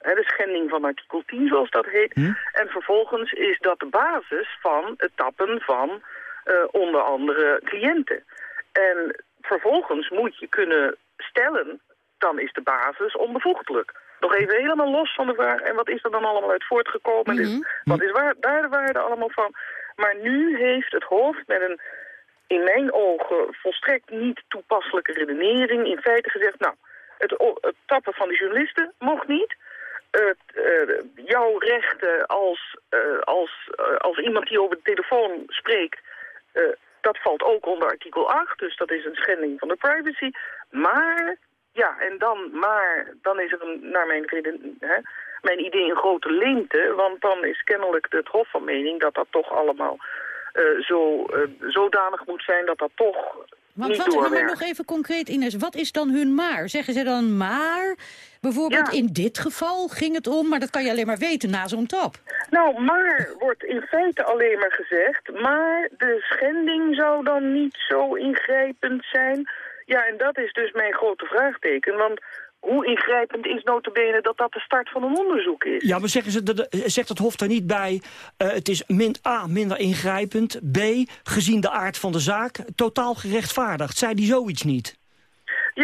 de schending van artikel 10, zoals dat heet. Hm? En vervolgens is dat de basis van het tappen van uh, onder andere cliënten. En vervolgens moet je kunnen stellen, dan is de basis onbevoegdelijk. Nog even helemaal los van de vraag, en wat is er dan allemaal uit voortgekomen? Mm -hmm. Wat is waar, daar de waarde allemaal van? Maar nu heeft het hoofd met een in mijn ogen volstrekt niet toepasselijke redenering in feite gezegd... nou, het, het tappen van de journalisten mocht niet. Het, uh, jouw rechten als, uh, als, uh, als iemand die over de telefoon spreekt... dat valt ook onder artikel 8, dus dat is een schending van de privacy. Maar, ja, en dan, maar, dan is er een, naar mijn, reden, mijn idee een grote leemte... want dan is kennelijk het Hof van mening dat dat toch allemaal uh, zo, uh, zodanig moet zijn dat dat toch maar niet wat, doorwerkt. maar nog even concreet, Ines, wat is dan hun maar? Zeggen ze dan maar? Bijvoorbeeld Ja. in dit geval ging het om, maar dat kan je alleen maar weten na zo'n tap. Nou, maar wordt in feite alleen maar gezegd... maar de schending zou dan niet zo ingrijpend zijn. Ja, en dat is dus mijn grote vraagteken. Want hoe ingrijpend is notabene dat dat de start van een onderzoek is? Ja, maar zeggen ze, de- zegt het Hof daar niet bij... eh, het is min, A, minder ingrijpend. B, gezien de aard van de zaak, totaal gerechtvaardigd. Zei die zoiets niet?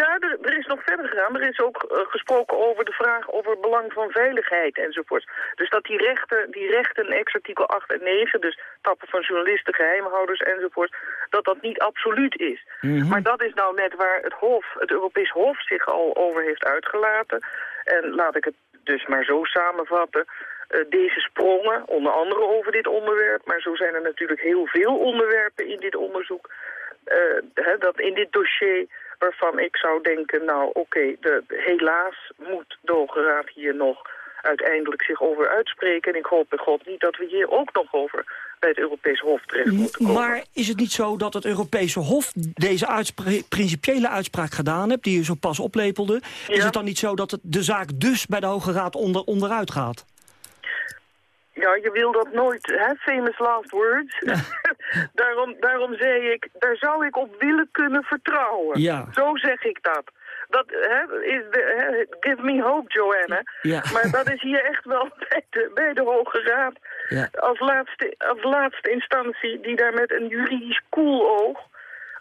Ja, er, er is nog verder gegaan. Er is ook eh, gesproken over de vraag over het belang van veiligheid enzovoort. Dus dat die rechten, die rechten ex-artikel 8 en 9, dus tappen van journalisten, geheimhouders enzovoort, dat dat niet absoluut is. Maar dat is nou net waar het Hof, het Europees Hof zich al over heeft uitgelaten. En laat ik het dus maar zo samenvatten. eh, deze sprongen, onder andere over dit onderwerp, maar zo zijn er natuurlijk heel veel onderwerpen in dit onderzoek, eh, hè, dat in dit dossier waarvan ik zou denken, nou oké, de helaas moet de Hoge Raad hier nog uiteindelijk zich over uitspreken. En ik hoop bij God niet dat we hier ook nog over bij het Europees Hof terecht moeten komen. Maar is het niet zo dat het Europese Hof deze uitspra- principiële uitspraak gedaan heeft... die je zo pas oplepelde? Is het dan niet zo dat het de zaak dus bij de Hoge Raad onder, onderuit gaat? Ja, je wil dat nooit, hè, famous last words. <laughs> daarom, daarom zei ik, daar zou ik op willen kunnen vertrouwen. Ja. Zo zeg ik dat. Dat hè, is de, hè, give me hope, Joanna. Ja. Maar dat is hier echt wel <laughs> bij de, bij de Hoge Raad als, laatste, als laatste instantie die daar met een juridisch koel oog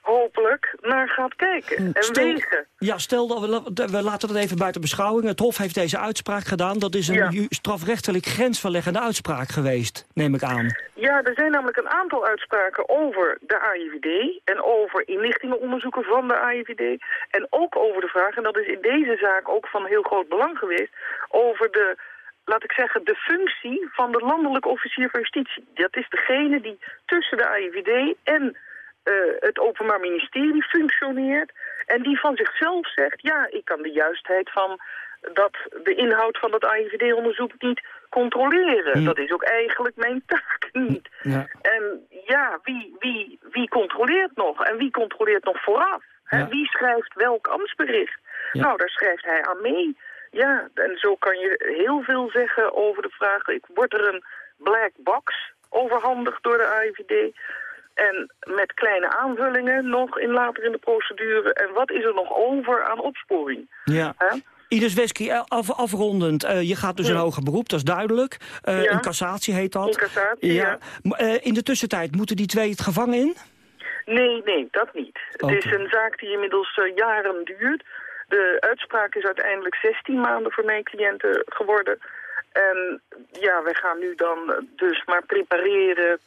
hopelijk naar gaat kijken en Stel- wegen. Ja, stel dat we, we laten dat even buiten beschouwing. Het Hof heeft deze uitspraak gedaan. Dat is een Ja. strafrechtelijk grensverleggende uitspraak geweest, neem ik aan. Ja, er zijn namelijk een aantal uitspraken over de AIVD en over inlichtingenonderzoeken van de AIVD. En ook over de vraag, en dat is in deze zaak ook van heel groot belang geweest, over de, laat ik zeggen, de functie van de landelijke officier van justitie. Dat is degene die tussen de AIVD en eh, het Openbaar Ministerie functioneert en die van zichzelf zegt, ja, ik kan de juistheid van dat de inhoud van het AIVD-onderzoek niet controleren. Dat is ook eigenlijk mijn <laughs> taak niet. Ja. En ja, wie, wie, wie controleert nog? En wie controleert nog vooraf? Hè? Wie schrijft welk ambtsbericht? Ja. Nou, daar schrijft hij aan mee. Ja, en zo kan je heel veel zeggen over de vraag... Ik, wordt er een black box overhandigd door de AIVD... En met kleine aanvullingen nog in later in de procedure. En wat is er nog over aan opsporing? Ja. Ines Wesky, eh, af, afrondend, eh, je gaat dus Ja. een hoger beroep, dat is duidelijk. Ja. Een cassatie heet dat. In cassatie, ja. In de tussentijd, moeten die twee het gevangen in? Nee, nee, dat niet. Het is een zaak die inmiddels jaren duurt. De uitspraak is uiteindelijk 16 maanden voor mijn cliënten geworden. En ja, wij gaan nu dan dus maar prepareren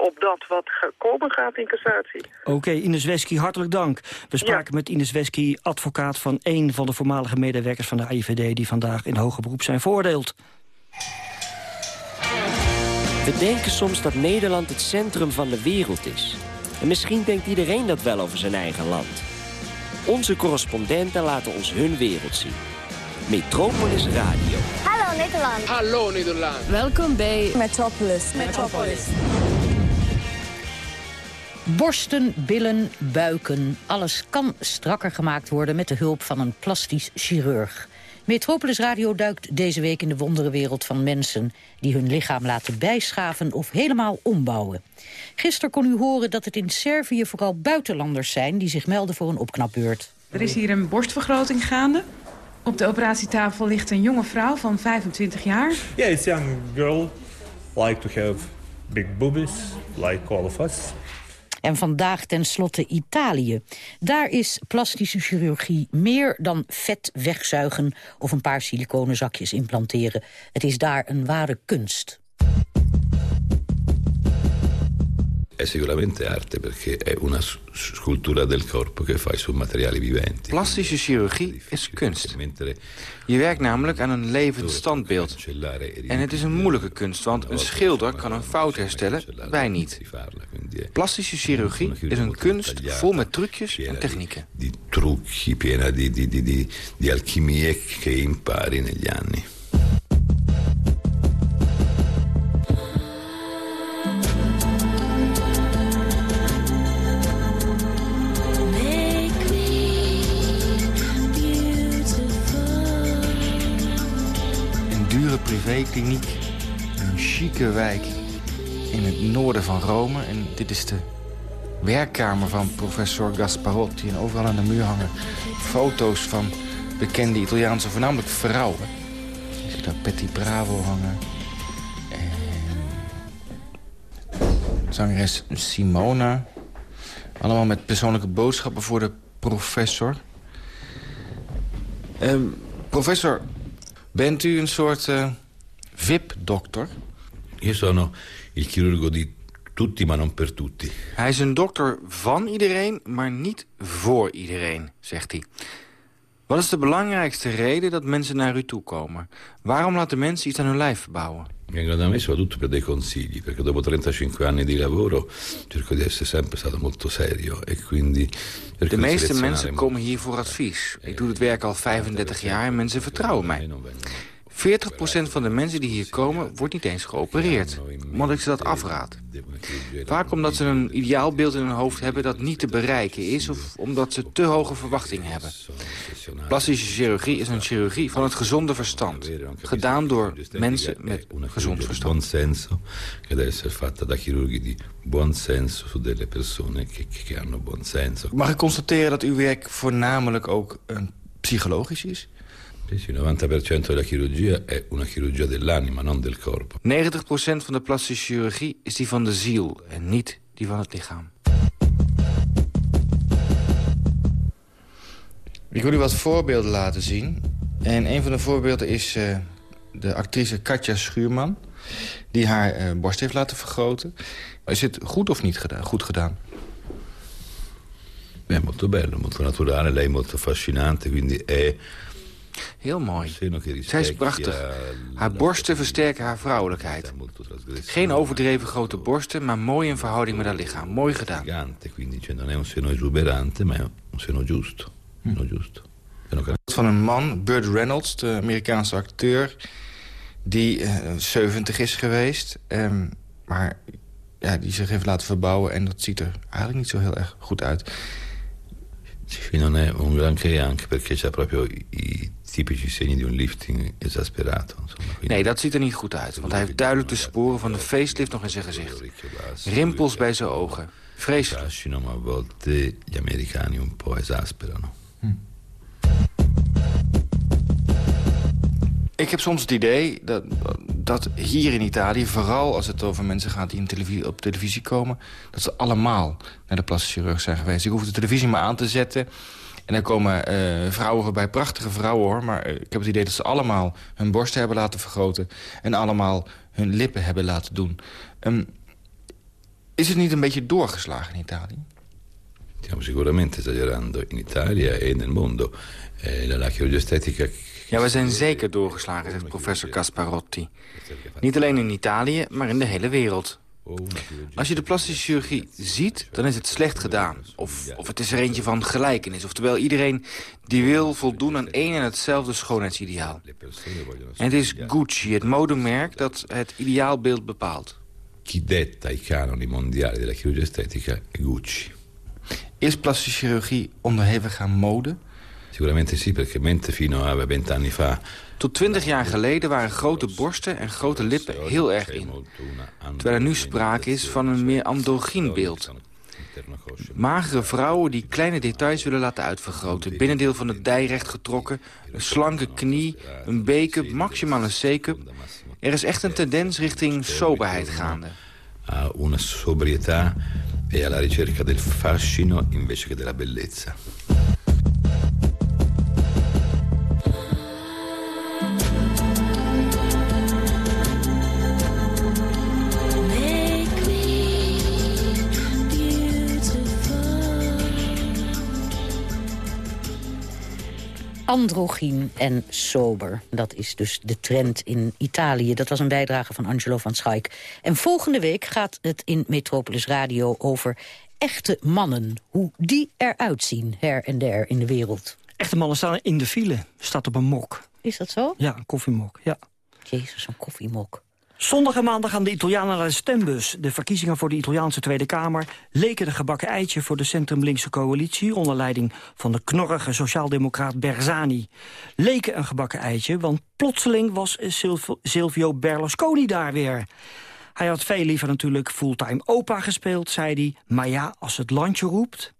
op dat wat ge- komen gaat in cassatie. Oké, Ines Wesky, hartelijk dank. We spraken met Ines Wesky, advocaat van een van de voormalige medewerkers van de AIVD... die vandaag in hoger beroep zijn veroordeeld. We denken soms dat Nederland het centrum van de wereld is. En misschien denkt iedereen dat wel over zijn eigen land. Onze correspondenten laten ons hun wereld zien. Metropolis Radio. Hallo Nederland. Hallo Nederland. Welkom bij Metropolis. Metropolis. Borsten, billen, buiken, alles kan strakker gemaakt worden met de hulp van een plastisch chirurg. Metropolis Radio duikt deze week in de wonderenwereld van mensen... die hun lichaam laten bijschaven of helemaal ombouwen. Gisteren kon u horen dat het in Servië vooral buitenlanders zijn... die zich melden voor een opknapbeurt. Er is hier een borstvergroting gaande. Op de operatietafel ligt een jonge vrouw van 25 jaar. Yeah, it's a young girl. Like to have big boobies, like all of us. En vandaag tenslotte Italië. Daar is plastische chirurgie meer dan vet wegzuigen... of een paar siliconen zakjes implanteren. Het is daar een ware kunst. è sicuramente arte perché è una scultura del corpo che fai su materiali viventi. Plastische chirurgie is kunst. Je werkt namelijk aan een levend standbeeld. En het is een moeilijke kunst, want een schilder kan een fout herstellen, wij niet. Plastische chirurgie is een kunst vol met trucjes en technieken. Di trucchi, piena di, di, di, di, di alchimie che impari negli anni. privékliniek in een chique wijk in het noorden van Rome. En dit is de werkkamer van professor Gasparotti. En overal aan de muur hangen foto's van bekende Italiaanse, voornamelijk vrouwen. Je ziet daar Betty Bravo hangen. En zangeres Simona. Allemaal met persoonlijke boodschappen voor de professor. Um, professor, bent u een soort uh, VIP-dokter? Io sono il chirurgo di tutti, ma non per tutti. Hij is een dokter van iedereen, maar niet voor iedereen, zegt hij. Wat is de belangrijkste reden dat mensen naar u toe komen? Waarom laten mensen iets aan hun lijf verbouwen? Vengono da me soprattutto per dei consigli, perché dopo 35 anni di lavoro cerco di essere sempre stato molto serio e quindi... De meeste mensen komen hier voor advies. Ik doe het werk al 35 jaar en mensen vertrouwen mij. 40% van de mensen die hier komen wordt niet eens geopereerd. Omdat ik ze dat afraad. Vaak omdat ze een ideaalbeeld in hun hoofd hebben dat niet te bereiken is... of omdat ze te hoge verwachtingen hebben. Plastische chirurgie is een chirurgie van het gezonde verstand. Gedaan door mensen met gezond verstand. senso, che deve essere fatta da chirurghi di buon senso su delle persone che, che hanno buon senso. Mag ik constateren dat uw werk voornamelijk ook een psychologisch is? Sì, il 90% della chirurgia è una chirurgia dell'anima, non del corpo. 90% van de plastische chirurgie is die van de ziel en niet die van het lichaam. Ik wil u wat voorbeelden laten zien. En een van de voorbeelden is uh, de actrice Katja Schuurman... die haar uh, borst heeft laten vergroten. Is het goed of niet gedaan, goed gedaan? Beh, molto bello, molto naturale. Lei molto affascinante, quindi è Heel mooi. Zij is prachtig. Haar borsten versterken haar vrouwelijkheid. Geen overdreven grote borsten, maar mooi in verhouding met haar lichaam. Mooi gedaan. Van een man, Burt Reynolds, de Amerikaanse acteur... die uh, 70 is geweest, um, maar ja, die zich heeft laten verbouwen... en dat ziet er eigenlijk niet zo heel erg goed uit. non è un granché anche perché c'ha proprio i typische segni di un lifting esasperato. Nee, dat ziet er niet goed uit, want hij heeft duidelijk de sporen van de facelift nog in zijn gezicht. Rimpels bij zijn ogen. Vreselijk. ma a volte gli americani un po' esasperano. Hm. Ik heb soms het idee dat, dat hier in Italië, vooral als het over mensen gaat die in televisie, op televisie komen... dat ze allemaal naar de plastische chirurg zijn geweest. Ik hoef de televisie maar aan te zetten en er komen uh, vrouwen voorbij, prachtige vrouwen hoor... maar ik heb het idee dat ze allemaal hun borsten hebben laten vergroten... en allemaal hun lippen hebben laten doen. Um, is het niet een beetje doorgeslagen in Italië? Sicuramente esagerando in Italia e nel mondo. Eh, la chirurgia estetica ja, we zijn zeker doorgeslagen, zegt professor Casparotti. Niet alleen in Italië, maar in de hele wereld. Als je de plastische chirurgie ziet, dan is het slecht gedaan. Of, of het is er eentje van gelijkenis. Oftewel iedereen die wil voldoen aan één en hetzelfde schoonheidsideaal. En het is Gucci, het modemerk, dat het ideaalbeeld bepaalt. Chi detta i canoni mondiali della chirurgia estetica è Gucci. Is plastische chirurgie onderhevig aan mode? Sicuramente sì, perché mentre fino a vent'anni fa... Tot twintig jaar geleden waren grote borsten en grote lippen heel erg in. Terwijl er nu sprake is van een meer androgyn beeld. Magere vrouwen die kleine details willen laten uitvergroten. Binnendeel van het dij recht getrokken, een slanke knie, een B-cup, maximaal een C-cup. Er is echt een tendens richting soberheid gaande. Una sobrietà e alla ricerca del fascino invece che della bellezza. Androgyn en sober. Dat is dus de trend in Italië. Dat was een bijdrage van Angelo van Schaik. En volgende week gaat het in Metropolis Radio over echte mannen. Hoe die eruit zien, her en der in de wereld. Echte mannen staan in de file. Staat op een mok. Is dat zo? Ja, een koffiemok, ja. Jezus, een koffiemok. Zondag en maandag gaan de Italianen naar de stembus. De verkiezingen voor de Italiaanse Tweede Kamer leken de gebakken eitje voor de centrum-linkse coalitie... onder leiding van de knorrige sociaaldemocraat Bersani. Leken een gebakken eitje, want plotseling was Silvio Berlusconi daar weer. Hij had veel liever natuurlijk fulltime opa gespeeld, zei hij. Maar ja, als het landje roept...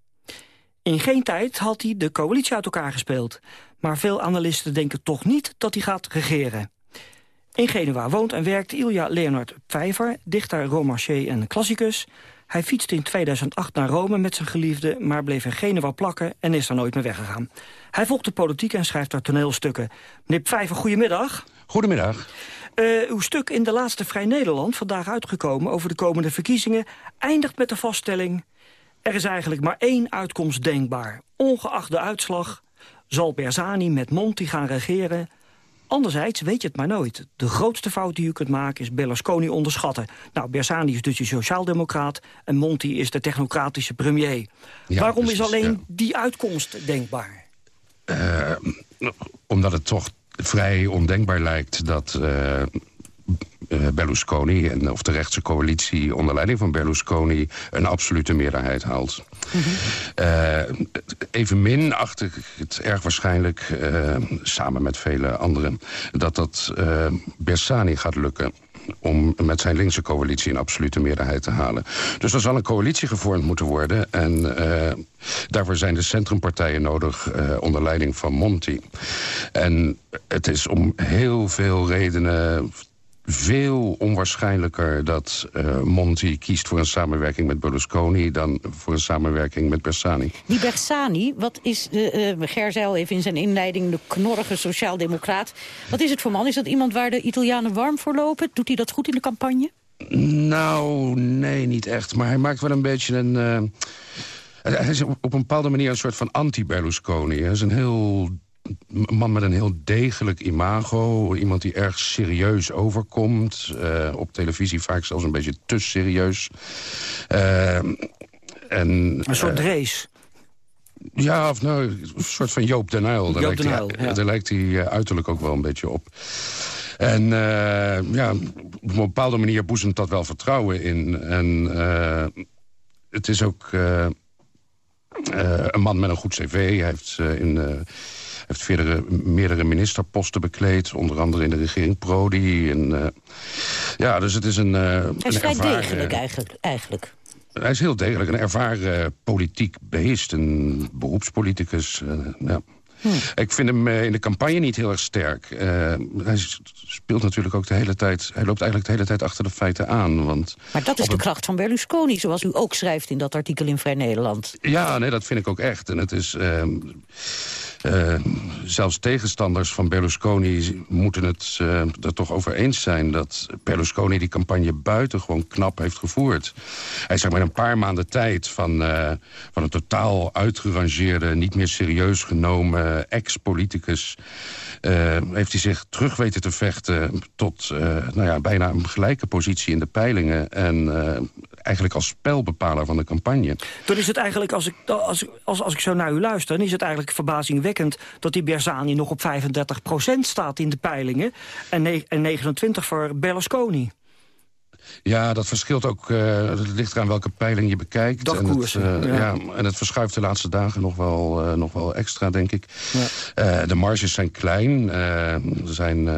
In geen tijd had hij de coalitie uit elkaar gespeeld. Maar veel analisten denken toch niet dat hij gaat regeren. In Genua woont en werkt Ilja Leonard Pfeiffer, dichter, romancier en klassicus. Hij fietste in 2008 naar Rome met zijn geliefde... maar bleef in Genua plakken en is er nooit meer weggegaan. Hij volgt de politiek en schrijft er toneelstukken. Meneer Pfeiffer, goedemiddag. Goedemiddag. Uh, uw stuk in De Laatste Vrij Nederland, vandaag uitgekomen... over de komende verkiezingen, eindigt met de vaststelling... er is eigenlijk maar één uitkomst denkbaar. Ongeacht de uitslag zal Berzani met Monti gaan regeren Anderzijds weet je het maar nooit. De grootste fout die u kunt maken is Berlusconi onderschatten. Nou, Bersani is dus de sociaaldemocraat en Monti is de technocratische premier. Waarom is alleen die uitkomst denkbaar? Uh, omdat het toch vrij ondenkbaar lijkt dat uh, Berlusconi... En, of de rechtse coalitie onder leiding van Berlusconi... een absolute meerderheid haalt. Mm -hmm. evenmin acht ik het erg waarschijnlijk, uh, samen met vele anderen... dat dat Bersani gaat lukken om met zijn linkse coalitie een absolute meerderheid te halen. Dus er zal een coalitie gevormd moeten worden. En uh, daarvoor zijn de centrumpartijen nodig uh, onder leiding van Monti. En het is om heel veel redenen veel onwaarschijnlijker dat uh, Monti kiest voor een samenwerking met Berlusconi... dan voor een samenwerking met Bersani. Die Bersani, wat is, uh, uh, Ger zei al even in zijn inleiding... de knorrige sociaaldemocraat. Wat is het voor man? Is dat iemand waar de Italianen warm voor lopen? Doet hij dat goed in de campagne? Nou, nee, niet echt. Maar hij maakt wel een beetje een... hij is op een bepaalde manier een soort van anti-Berlusconi. Hij is een heel man met een heel degelijk imago. Iemand die erg serieus overkomt. Uh, op televisie vaak zelfs een beetje te serieus. Uh, en, een soort uh, race. Ja, of nou, een soort van Joop den Uyl. Daar, lijkt, hij, ja. daar lijkt hij uiterlijk ook wel een beetje op. En ja, op een bepaalde manier boezemt dat wel vertrouwen in. En het is ook een man met een goed cv. Hij heeft in heeft meerdere, meerdere ministerposten bekleed. Onder andere in de regering Prodi. En, uh, ja, dus het is een... Uh, Hij is vrij degelijk eigenlijk. eigenlijk. Hij is heel degelijk een ervaren politiek beest. Een beroepspoliticus. Uh, ja. Hm. Ik vind hem in de campagne niet heel erg sterk. Uh, hij speelt natuurlijk ook de hele tijd... Hij loopt eigenlijk de hele tijd achter de feiten aan. Want maar dat is de kracht van Berlusconi, zoals u ook schrijft in dat artikel in Vrij Nederland. Ja, nee, dat vind ik ook echt. En het is... Uh, uh, zelfs tegenstanders van Berlusconi moeten het uh, er toch over eens zijn... dat Berlusconi die campagne buitengewoon knap heeft gevoerd. Hij is maar een paar maanden tijd van, uh, van een totaal uitgerangeerde... niet meer serieus genomen ex-politicus... heeft hij zich terug weten te vechten tot nou ja, bijna een gelijke positie in de peilingen... en eigenlijk als spelbepaler van de campagne. Dan is het eigenlijk, als ik, als, als, als ik zo naar u luister... dan is het eigenlijk verbazingwekkend dat die Bersani nog op 35% staat in de peilingen... en, en 29 voor Berlusconi. Ja, dat verschilt ook. Uh, het ligt eraan welke peiling je bekijkt. Dagkoers. En het, uh, ja. ja. en het verschuift de laatste dagen nog wel, uh, nog wel extra, denk ik. Ja. de marges zijn klein. er zijn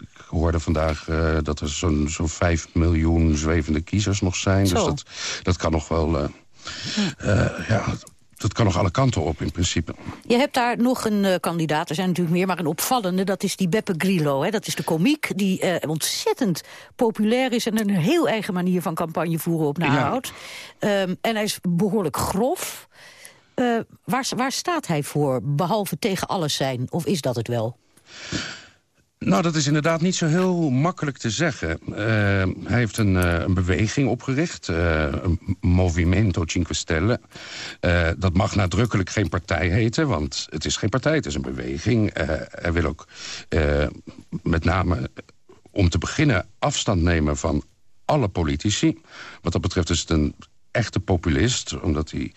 ik hoorde vandaag uh, dat er zo'n zo'n 5 miljoen zwevende kiezers nog zijn. Dus Zo. Dus dat, dat kan nog wel... Uh, ja, dat kan nog alle kanten op in principe. Je hebt daar nog een uh, kandidaat, er zijn natuurlijk meer, maar een opvallende. Dat is die Beppe Grillo, hè? dat is de komiek die uh, ontzettend populair is... en een heel eigen manier van campagne voeren op nahoudt. Ja. Um, en hij is behoorlijk grof. Uh, waar, waar staat hij voor, behalve tegen alles zijn? Of is dat het wel? Nou, dat is inderdaad niet zo heel makkelijk te zeggen. Uh, hij heeft een, uh, een beweging opgericht, uh, Movimento Cinque Stelle. dat mag nadrukkelijk geen partij heten, want het is geen partij, het is een beweging. hij wil ook met name, om te beginnen, afstand nemen van alle politici. Wat dat betreft is het een echte populist, omdat hij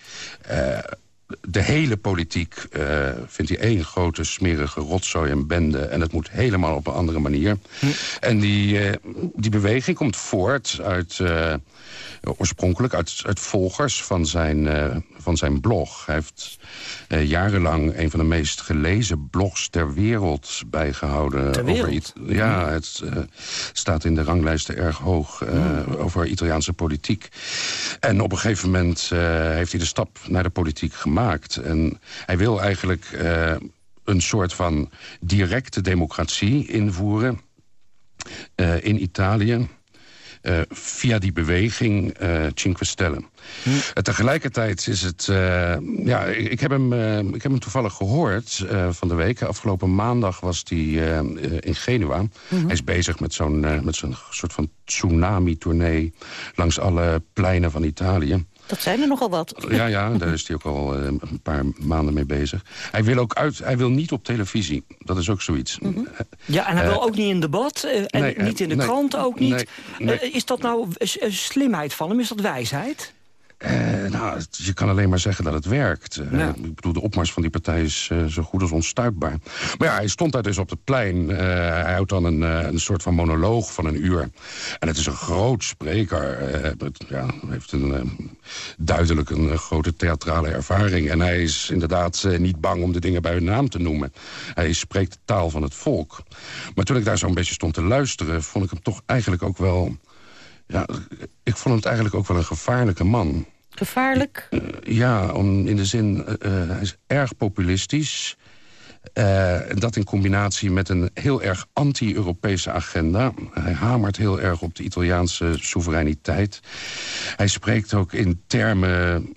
de hele politiek uh, vindt hij één grote smerige rotzooi en bende... en het moet helemaal op een andere manier. Hm. En die, uh, die beweging komt voort uit... Uh, oorspronkelijk uit, uit volgers van zijn, van zijn blog. Hij heeft uh, jarenlang een van de meest gelezen blogs ter wereld bijgehouden. Ter wereld? Over, ja, het uh, staat in de ranglijsten erg hoog uh, over Italiaanse politiek. En op een gegeven moment heeft hij de stap naar de politiek gemaakt. En hij wil eigenlijk een soort van directe democratie invoeren in Italië... Uh, via die beweging uh, Cinque Stelle. Hm. Uh, tegelijkertijd is het... ja, ik, ik, heb hem, ik heb hem toevallig gehoord van de week. Afgelopen maandag was hij in Genua. -huh. Hij is bezig met zo'n met zo'n soort van tsunami-tournee... langs alle pleinen van Italië. Dat zijn er nogal wat. Ja, ja, daar is hij ook al uh, een paar maanden mee bezig. Hij wil ook uit, hij wil niet op televisie. Dat is ook zoiets. Mm -hmm. Ja, en hij wil ook niet in debat. En nee, niet in de nee, krant ook niet. Nee, is dat nou slimheid van hem? Is dat wijsheid? Uh, nou, je kan alleen maar zeggen dat het werkt. Uh, ja. Ik bedoel, de opmars van die partij is uh, zo goed als onstuitbaar. Maar ja, hij stond daar dus op het plein. hij houdt dan een, een soort van monoloog van een uur. En het is een groot spreker. Het, ja, heeft een, duidelijk een grote theatrale ervaring. En hij is inderdaad niet bang om de dingen bij hun naam te noemen. Hij spreekt de taal van het volk. Maar toen ik daar zo'n beetje stond te luisteren... vond ik hem toch eigenlijk ook wel... Ja, ik vond het eigenlijk ook wel een gevaarlijke man. Gevaarlijk? Uh, ja, om, in de zin, uh, hij is erg populistisch. Uh, en dat in combinatie met een heel erg anti-Europese agenda. Hij hamert heel erg op de Italiaanse soevereiniteit. Hij spreekt ook in termen,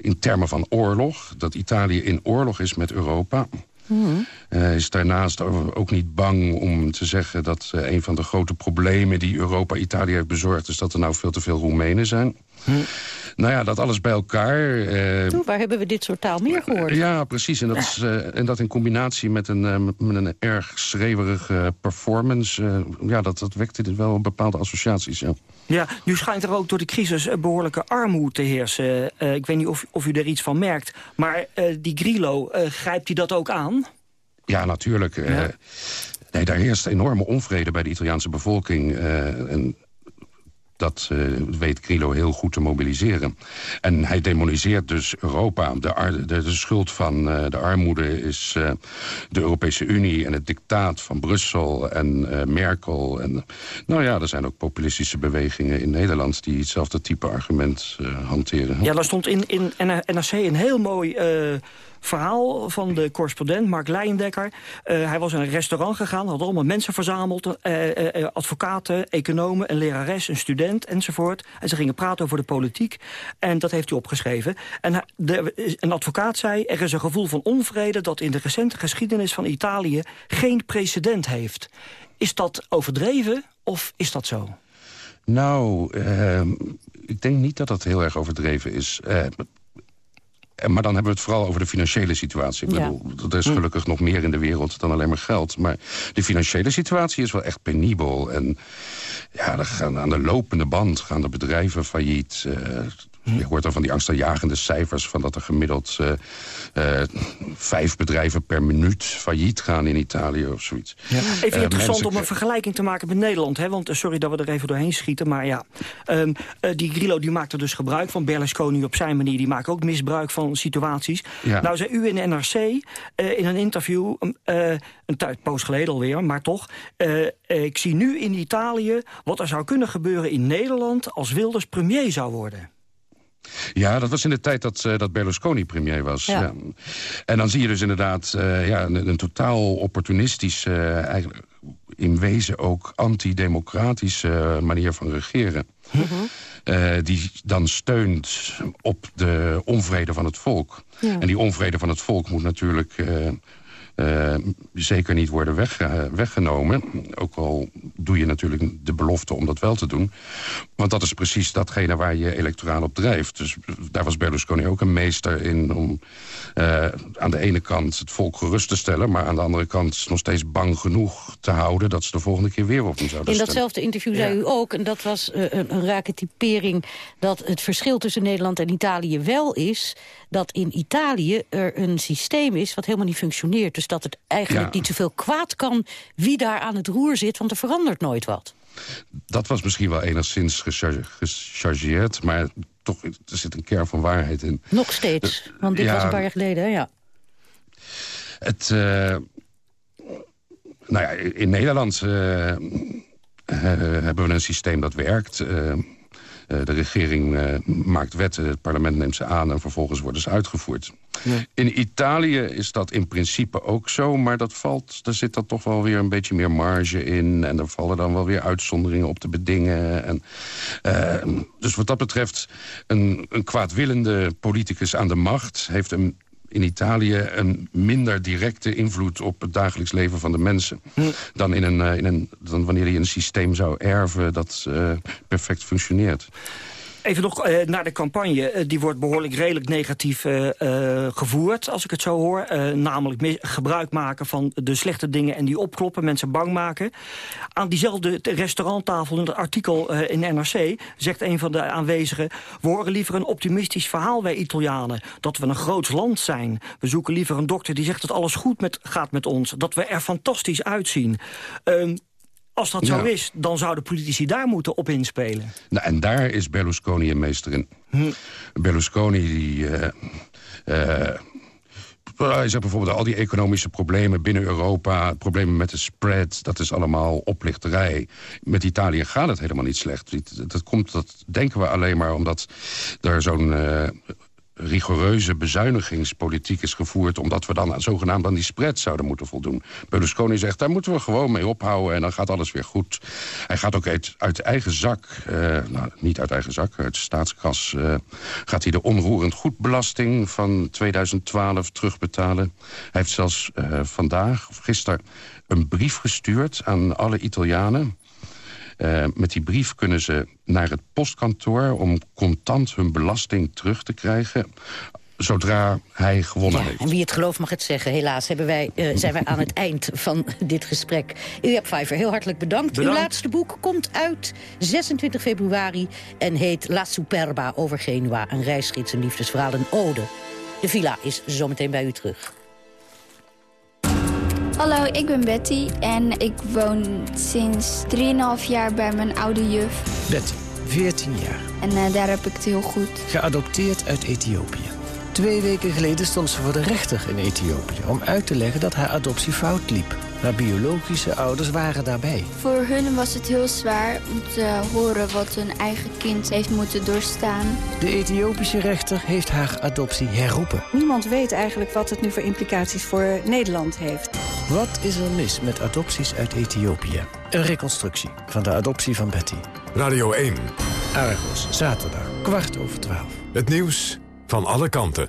in termen van oorlog. Dat Italië in oorlog is met Europa. Mm. Hij is daarnaast ook niet bang om te zeggen dat een van de grote problemen die Europa Italië heeft bezorgd is dat er nou veel te veel Roemenen zijn. Mm. Nou ja, dat alles bij elkaar... Uh, Toe, waar hebben we dit soort taal meer gehoord? Ja, precies. En dat, is, uh, en dat in combinatie met een, uh, met een erg schreeuwerige performance... ja, dat, dat wekte wel bepaalde associaties, ja. Ja, nu schijnt er ook door de crisis behoorlijke armoede te heersen. ik weet niet of, of u er iets van merkt. Maar die Grillo, grijpt hij dat ook aan? Ja, natuurlijk. Ja. nee, daar heerst enorme onvrede bij de Italiaanse bevolking. en dat uh, weet Grillo heel goed te mobiliseren. En hij demoniseert dus Europa. De, de, de schuld van uh, de armoede is uh, de Europese Unie en het dictaat van Brussel en Merkel. En, nou ja, er zijn ook populistische bewegingen in Nederland... die hetzelfde type argument hanteren. Ja, daar stond in, in NRC een heel mooi verhaal van de correspondent Mark Leijendekker. Uh, hij was in een restaurant gegaan, had allemaal mensen verzameld. Uh, uh, advocaten, economen, een lerares, een student enzovoort. En ze gingen praten over de politiek. En dat heeft hij opgeschreven. En de, een advocaat zei, er is een gevoel van onvrede... dat in de recente geschiedenis van Italië geen precedent heeft. Is dat overdreven of is dat zo? Nou, ehm, ik denk niet dat dat heel erg overdreven is. Maar dan hebben we het vooral over de financiële situatie. Ik bedoel, er is hm. gelukkig nog meer in de wereld dan alleen maar geld. Maar de financiële situatie is wel echt penibel. En ja, gaan, aan de lopende band gaan de bedrijven failliet. Uh, je hoort dan van die angstaanjagende cijfers... van dat er gemiddeld uh, uh, vijf bedrijven per minuut failliet gaan in Italië of zoiets. Ja. Even uh, interessant mensen... om een vergelijking te maken met Nederland. Hè? Want sorry dat we er even doorheen schieten, maar ja. Um, die Grillo die maakt er dus gebruik van. Berlusconi op zijn manier, die maakt ook misbruik van situaties. Ja. Nou zei u in de NRC in een interview... een tijd poos geleden alweer, maar toch... ik zie nu in Italië wat er zou kunnen gebeuren in Nederland... als Wilders premier zou worden. Ja, dat was in de tijd dat, uh, dat Berlusconi premier was. Ja. En dan zie je dus inderdaad uh, ja, een, een, totaal opportunistische... Uh, eigenlijk in wezen ook antidemocratische manier van regeren. Mm die dan steunt op de onvrede van het volk. Ja. En die onvrede van het volk moet natuurlijk uh, zeker niet worden weg, weggenomen. Ook al doe je natuurlijk de belofte om dat wel te doen. Want dat is precies datgene waar je electoraal op drijft. Dus daar was Berlusconi ook een meester in... om uh, aan de ene kant het volk gerust te stellen... maar aan de andere kant nog steeds bang genoeg te houden... dat ze de volgende keer weer op hem zouden In datzelfde interview zei u ook, en dat was een, een rake typering... dat het verschil tussen Nederland en Italië wel is... dat in Italië er een systeem is wat helemaal niet functioneert. Dus dat het eigenlijk ja. niet zoveel kwaad kan wie daar aan het roer zit... want er verandert nooit wat. Dat was misschien wel enigszins gechargeerd, maar toch, er zit een kern van waarheid in. Nog steeds, uh, want dit ja, was een paar jaar geleden, ja. Het, uh, nou ja, in Nederland uh, hebben we een systeem dat werkt... Eh, de regering uh, maakt wetten, het parlement neemt ze aan... en vervolgens worden ze uitgevoerd. Nee. In Italië is dat in principe ook zo, maar dat valt, daar zit dan toch wel weer een beetje meer marge in... en er vallen dan wel weer uitzonderingen op te bedingen. En, uh, dus wat dat betreft, een, een kwaadwillende politicus aan de macht... heeft een in Italië een minder directe invloed op het dagelijks leven van de mensen. Hm. Dan, in een, uh, in een, dan wanneer je een systeem zou erven dat uh, perfect functioneert. Even nog uh, naar de campagne. Uh, die wordt behoorlijk redelijk negatief uh, gevoerd, als ik het zo hoor. namelijk gebruik maken van de slechte dingen en die opkloppen, mensen bang maken. Aan diezelfde restauranttafel in het artikel in NRC zegt een van de aanwezigen... we horen liever een optimistisch verhaal, wij Italianen. Dat we een groot land zijn. We zoeken liever een dokter die zegt dat alles goed met, gaat met ons. Dat we er fantastisch uitzien. Als dat zo is, dan zouden politici daar moeten op inspelen. Nou, en daar is Berlusconi een meester in. Hm. Berlusconi die... Uh, uh, hij zegt bijvoorbeeld al die economische problemen binnen Europa... problemen met de spread, dat is allemaal oplichterij. Met Italië gaat het helemaal niet slecht. Dat, komt, dat denken we alleen maar omdat er zo'n... Uh, rigoureuze bezuinigingspolitiek is gevoerd... omdat we dan zogenaamd aan die spread zouden moeten voldoen. Berlusconi zegt, daar moeten we gewoon mee ophouden... en dan gaat alles weer goed. Hij gaat ook uit, eigen zak, uh, nou, niet uit eigen zak... uit staatskas uh, gaat hij de onroerend goedbelasting van 2012 terugbetalen. Hij heeft zelfs uh, vandaag, of gisteren, een brief gestuurd aan alle Italianen... Uh, met die brief kunnen ze naar het postkantoor... om contant hun belasting terug te krijgen zodra hij gewonnen ja, heeft. En wie het gelooft mag het zeggen. Helaas hebben wij, uh, zijn wij aan het eind van dit gesprek. Ilja Pfeiffer, heel hartelijk bedankt. bedankt. Uw laatste boek komt uit 26 februari... en heet La Superba over Genua. Een reisgids, een liefdesverhaal, een ode. De villa is zometeen bij u terug. Hallo, ik ben Betty en ik woon sinds 3,5 jaar bij mijn oude juf. Betty, 14 jaar. En uh, daar heb ik het heel goed. Geadopteerd uit Ethiopië. Twee weken geleden stond ze voor de rechter in Ethiopië... om uit te leggen dat haar adoptie fout liep. Haar biologische ouders waren daarbij. Voor hun was het heel zwaar om te horen wat hun eigen kind heeft moeten doorstaan. De Ethiopische rechter heeft haar adoptie herroepen. Niemand weet eigenlijk wat het nu voor implicaties voor Nederland heeft. Wat is er mis met adopties uit Ethiopië? Een reconstructie van de adoptie van Betty. Radio 1. Argos, zaterdag, kwart over twaalf. Het nieuws van alle kanten.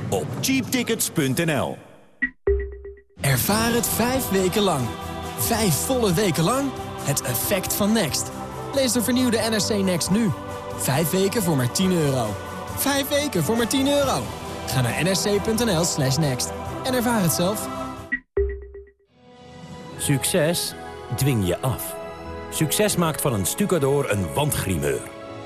op cheaptickets.nl. Ervaar het vijf weken lang. Vijf volle weken lang. Het effect van Next. Lees de vernieuwde NRC Next nu. Vijf weken voor maar 10 euro. Vijf weken voor maar 10 euro. Ga naar nrc.nl slash next en ervaar het zelf. Succes dwing je af. Succes maakt van een stucador een wandgrimeur.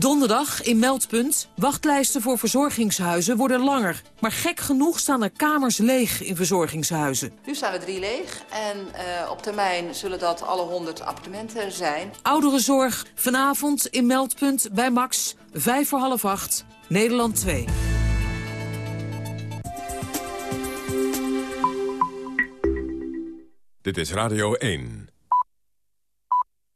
Donderdag in Meldpunt. Wachtlijsten voor verzorgingshuizen worden langer. Maar gek genoeg staan er kamers leeg in verzorgingshuizen. Nu staan er drie leeg en uh, op termijn zullen dat alle 100 appartementen zijn. Ouderenzorg, vanavond in Meldpunt bij Max, vijf voor half acht, Nederland 2. Dit is Radio 1.